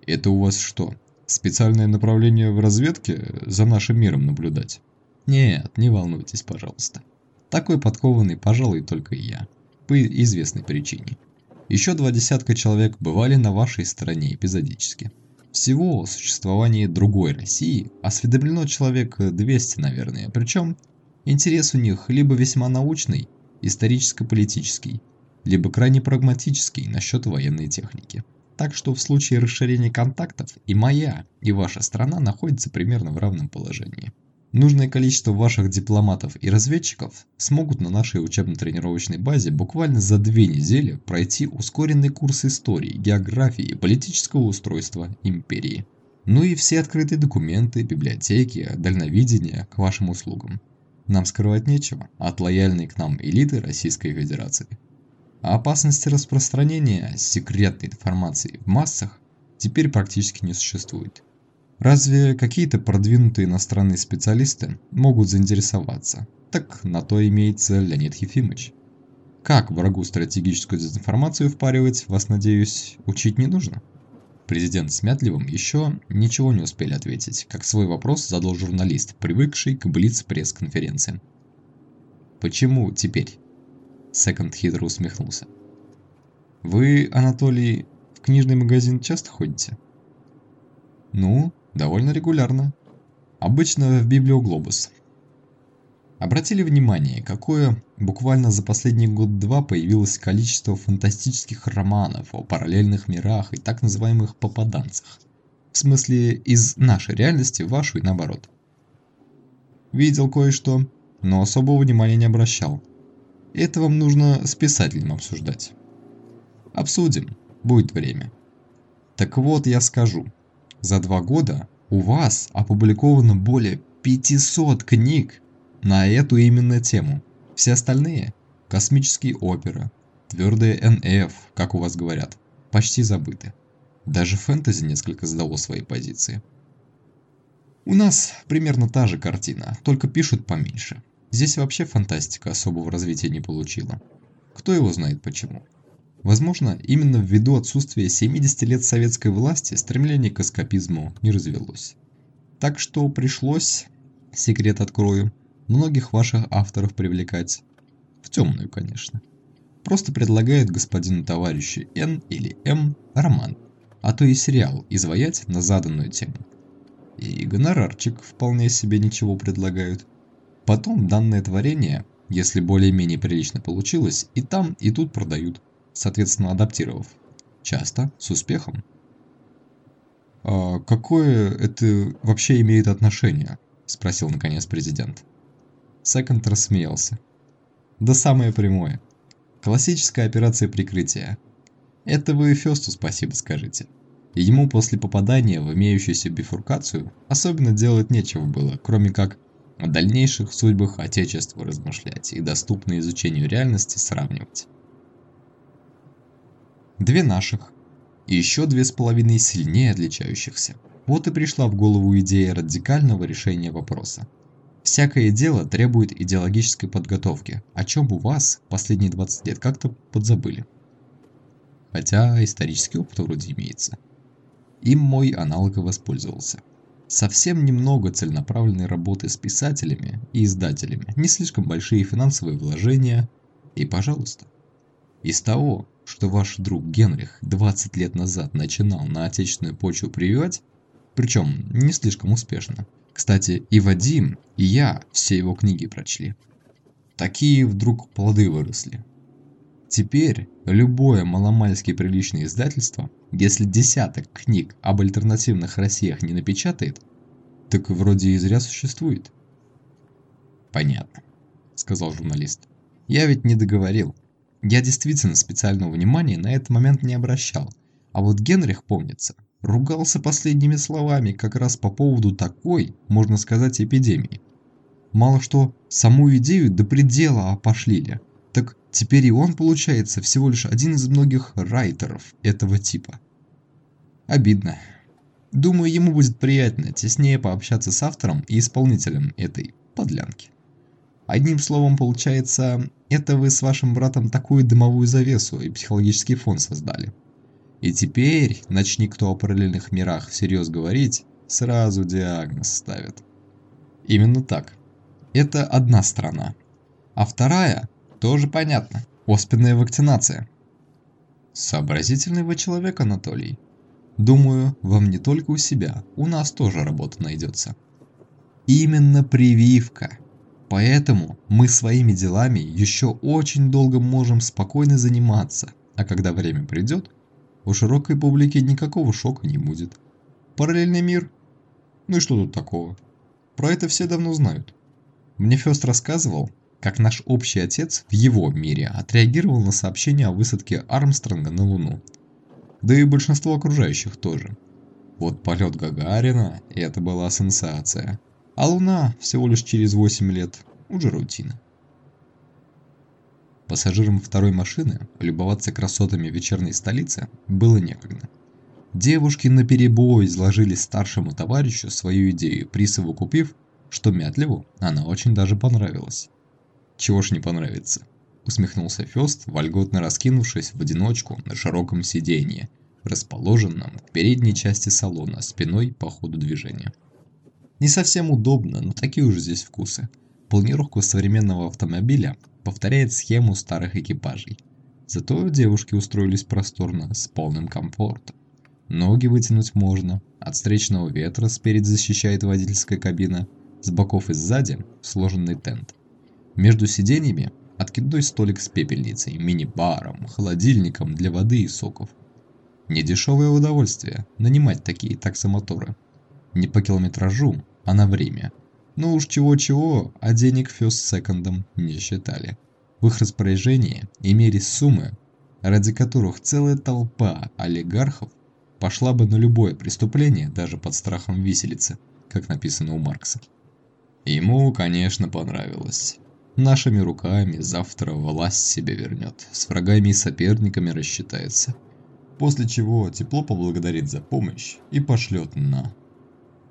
Это у вас что, специальное направление в разведке за нашим миром наблюдать? Нет, не волнуйтесь, пожалуйста. Такой подкованный, пожалуй, только я. По известной причине. Еще два десятка человек бывали на вашей стороне эпизодически. Всего о существовании другой России осведомлено человек 200, наверное, причем интерес у них либо весьма научный, историческо-политический, либо крайне прагматический насчет военной техники. Так что в случае расширения контактов и моя, и ваша страна находятся примерно в равном положении. Нужное количество ваших дипломатов и разведчиков смогут на нашей учебно-тренировочной базе буквально за две недели пройти ускоренный курс истории, географии и политического устройства империи. Ну и все открытые документы, библиотеки, дальновидение к вашим услугам. Нам скрывать нечего от лояльной к нам элиты Российской Федерации. А опасности распространения секретной информации в массах теперь практически не существует. Разве какие-то продвинутые иностранные специалисты могут заинтересоваться? Так на то имеется Леонид Ефимович. Как врагу стратегическую дезинформацию впаривать, вас, надеюсь, учить не нужно? Президент с Мятлевым еще ничего не успели ответить, как свой вопрос задал журналист, привыкший к блиц-пресс-конференциям. Почему теперь? Секонд хитро усмехнулся. Вы, Анатолий, в книжный магазин часто ходите? Ну, довольно регулярно. Обычно в Библиоглобус. Обратили внимание, какое буквально за последний год-два появилось количество фантастических романов о параллельных мирах и так называемых попаданцах. В смысле, из нашей реальности в вашу и наоборот. Видел кое-что, но особого внимания не обращал. Это вам нужно с писателем обсуждать. Обсудим, будет время. Так вот, я скажу. За два года у вас опубликовано более 500 книг на эту именно тему. Все остальные – космические оперы, твердые НФ, как у вас говорят, почти забыты. Даже фэнтези несколько сдало свои позиции. У нас примерно та же картина, только пишут поменьше. Здесь вообще фантастика особого развития не получила. Кто его знает почему. Возможно, именно ввиду отсутствия 70 лет советской власти стремление к эскапизму не развелось. Так что пришлось, секрет открою, многих ваших авторов привлекать. В темную, конечно. Просто предлагает господину товарищу Н или М роман, а то и сериал изваять на заданную тему. И гонорарчик вполне себе ничего предлагают. Потом данное творение, если более-менее прилично получилось, и там, и тут продают, соответственно адаптировав. Часто с успехом. «А какое это вообще имеет отношение?» – спросил наконец президент. Секонд рассмеялся. Да самое прямое. Классическая операция прикрытия. Это вы Фёсту спасибо скажите. Ему после попадания в имеющуюся бифуркацию особенно делать нечего было, кроме как о дальнейших судьбах Отечества размышлять и доступно изучению реальности сравнивать. Две наших, и еще две с половиной сильнее отличающихся. Вот и пришла в голову идея радикального решения вопроса. Всякое дело требует идеологической подготовки, о чем у вас последние 20 лет как-то подзабыли. Хотя исторический опыт вроде имеется. Им мой аналог и воспользовался. Совсем немного целенаправленной работы с писателями и издателями, не слишком большие финансовые вложения, и пожалуйста. Из того, что ваш друг Генрих 20 лет назад начинал на отечественную почву прививать, причем не слишком успешно, кстати, и Вадим, и я все его книги прочли. Такие вдруг плоды выросли. Теперь любое маломальски приличное издательство, если десяток книг об альтернативных Россиях не напечатает, так вроде и зря существует. Понятно, сказал журналист. Я ведь не договорил. Я действительно специального внимания на этот момент не обращал. А вот Генрих, помнится, ругался последними словами как раз по поводу такой, можно сказать, эпидемии. Мало что саму идею до предела опошлили, так теперь и он получается всего лишь один из многих райтеров этого типа. Обидно. Думаю, ему будет приятно теснее пообщаться с автором и исполнителем этой подлянки. Одним словом, получается, это вы с вашим братом такую дымовую завесу и психологический фон создали. И теперь, начни кто о параллельных мирах всерьез говорить, сразу диагноз ставят. Именно так. Это одна страна. А вторая, тоже понятно, оспенная вакцинация. Сообразительный вы человек, Анатолий. Думаю, вам не только у себя, у нас тоже работа найдется. Именно прививка. Поэтому мы своими делами еще очень долго можем спокойно заниматься, а когда время придет, у широкой публики никакого шока не будет. Параллельный мир? Ну и что тут такого? Про это все давно знают. Мне Фёст рассказывал, как наш общий отец в его мире отреагировал на сообщение о высадке Армстронга на Луну. Да и большинство окружающих тоже. Вот полет Гагарина – это была сенсация. А Луна всего лишь через 8 лет – уже рутина. Пассажирам второй машины любоваться красотами вечерней столицы было некогда. Девушки наперебой изложили старшему товарищу свою идею, присовокупив, что Мятлеву она очень даже понравилась. «Чего ж не понравится?» – усмехнулся Фёст, вольготно раскинувшись в одиночку на широком сиденье, расположенном в передней части салона, спиной по ходу движения. «Не совсем удобно, но такие уже здесь вкусы. Планировку современного автомобиля повторяет схему старых экипажей. Зато девушки устроились просторно, с полным комфортом. Ноги вытянуть можно, от встречного ветра спереди защищает водительская кабина, с боков и сзади сложенный тент. Между сиденьями откидной столик с пепельницей, мини-баром, холодильником для воды и соков. Недешевое удовольствие нанимать такие таксомоторы. Не по километражу, а на время. Ну уж чего-чего, а денег Second не считали. В их распоряжении имелись суммы, ради которых целая толпа олигархов пошла бы на любое преступление, даже под страхом виселицы, как написано у Маркса. Ему, конечно, понравилось. Нашими руками завтра власть себе вернет, с врагами и соперниками рассчитается. После чего тепло поблагодарит за помощь и пошлет на...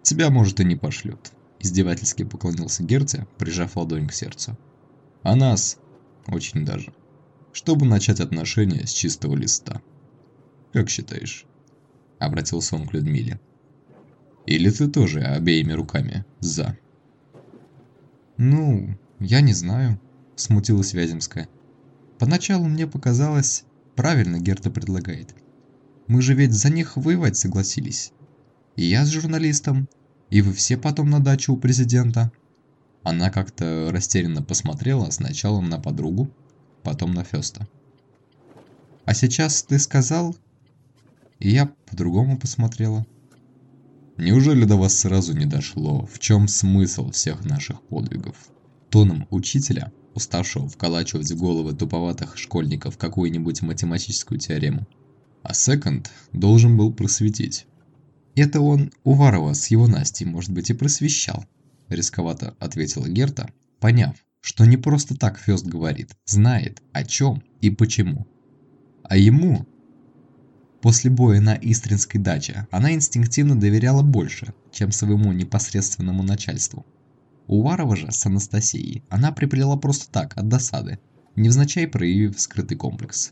Тебя, может, и не пошлет. Издевательски поклонился Герце, прижав ладонь к сердцу. А нас очень даже. Чтобы начать отношения с чистого листа. Как считаешь? Обратился он к Людмиле. Или ты тоже обеими руками за? Ну, я не знаю, смутилась Вяземская. Поначалу мне показалось, правильно Герта предлагает. Мы же ведь за них воевать согласились. И я с журналистом, и вы все потом на дачу у президента. Она как-то растерянно посмотрела сначала на подругу, потом на Фёста. А сейчас ты сказал, и я по-другому посмотрела. Неужели до вас сразу не дошло, в чем смысл всех наших подвигов? Тоном учителя, уставшего вколачивать в головы туповатых школьников какую-нибудь математическую теорему. А секонд должен был просветить. Это он Уварова с его Настей, может быть, и просвещал, рисковато ответила Герта, поняв, что не просто так Фёст говорит, знает, о чем и почему. А ему После боя на Истринской даче она инстинктивно доверяла больше, чем своему непосредственному начальству. Уварова же с Анастасией она приплела просто так, от досады, невзначай проявив скрытый комплекс.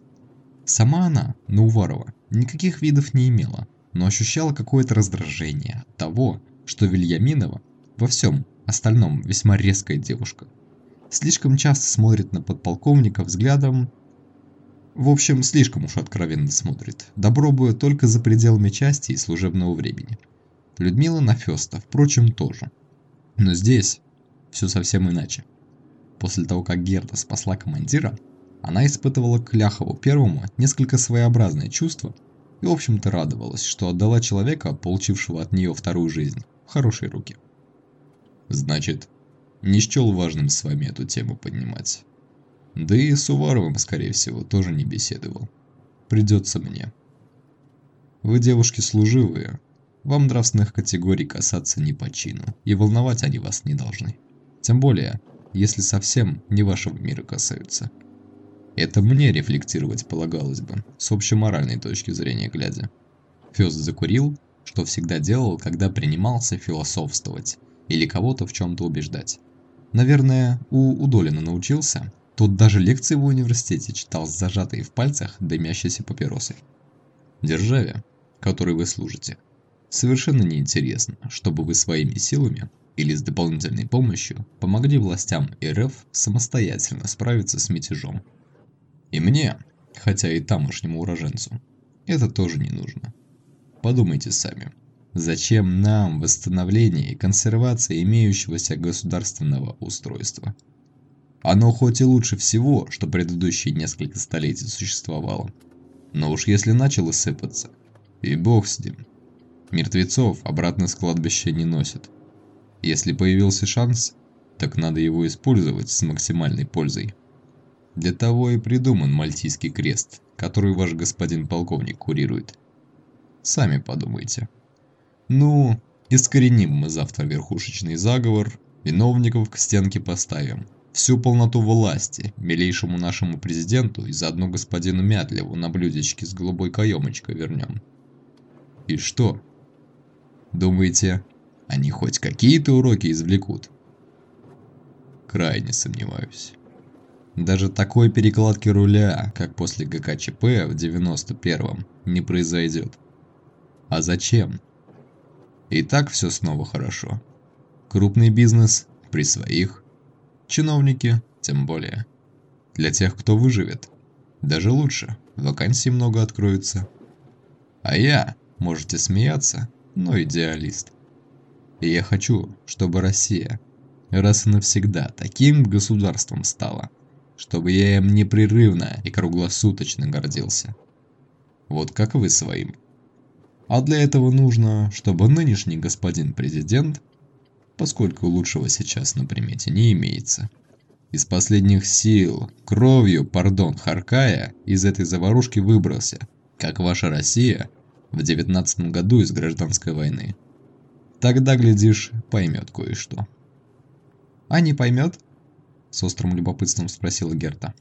Сама она, на Уварова, никаких видов не имела, но ощущала какое-то раздражение от того, что Вильяминова во всем остальном весьма резкая девушка. Слишком часто смотрит на подполковника взглядом в общем, слишком уж откровенно смотрит. Добро бы только за пределами части и служебного времени. Людмила на Фёста, впрочем, тоже. Но здесь все совсем иначе. После того, как Герда спасла командира, она испытывала к Ляхову первому несколько своеобразное чувство и, в общем-то, радовалась, что отдала человека, получившего от нее вторую жизнь, в хорошие руки. Значит, не счел важным с вами эту тему поднимать. Да и с Уваровым, скорее всего, тоже не беседовал. Придется мне. Вы девушки служивые. Вам нравственных категорий касаться не по чину, и волновать они вас не должны. Тем более, если совсем не вашего мира касаются. Это мне рефлектировать полагалось бы, с общеморальной точки зрения глядя. Фёст закурил, что всегда делал, когда принимался философствовать или кого-то в чем-то убеждать. Наверное, у Удолина научился, Тут даже лекции в университете читал с зажатой в пальцах дымящейся папиросой. Державе, которой вы служите, совершенно неинтересно, чтобы вы своими силами или с дополнительной помощью помогли властям РФ самостоятельно справиться с мятежом. И мне, хотя и тамошнему уроженцу, это тоже не нужно. Подумайте сами, зачем нам восстановление и консервация имеющегося государственного устройства – оно хоть и лучше всего, что предыдущие несколько столетий существовало. Но уж если начало сыпаться, и бог с ним. Мертвецов обратно с кладбища не носят. Если появился шанс, так надо его использовать с максимальной пользой. Для того и придуман Мальтийский крест, который ваш господин полковник курирует. Сами подумайте. Ну, искореним мы завтра верхушечный заговор, виновников к стенке поставим, всю полноту власти милейшему нашему президенту и заодно господину Мятлеву на блюдечке с голубой каемочкой вернем. И что? Думаете, они хоть какие-то уроки извлекут? Крайне сомневаюсь. Даже такой перекладки руля, как после ГКЧП в 91-м, не произойдет. А зачем? И так все снова хорошо. Крупный бизнес при своих Чиновники тем более. Для тех, кто выживет. Даже лучше, вакансий много откроется. А я, можете смеяться, но идеалист. И я хочу, чтобы Россия раз и навсегда таким государством стала, чтобы я им непрерывно и круглосуточно гордился. Вот как вы своим. А для этого нужно, чтобы нынешний господин президент, поскольку лучшего сейчас на примете не имеется, из последних сил, кровью, пардон, Харкая, из этой заварушки выбрался, как ваша Россия в девятнадцатом году из гражданской войны. Тогда, глядишь, поймет кое-что. «А не поймет?» – с острым любопытством спросила Герта.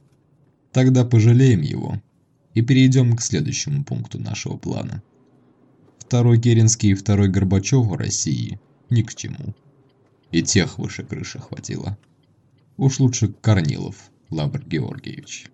«Тогда пожалеем его и перейдем к следующему пункту нашего плана. Второй Керенский и второй Горбачев в России ни к чему. И тех выше крыши хватило. Уж лучше Корнилов, Лавр Георгиевич».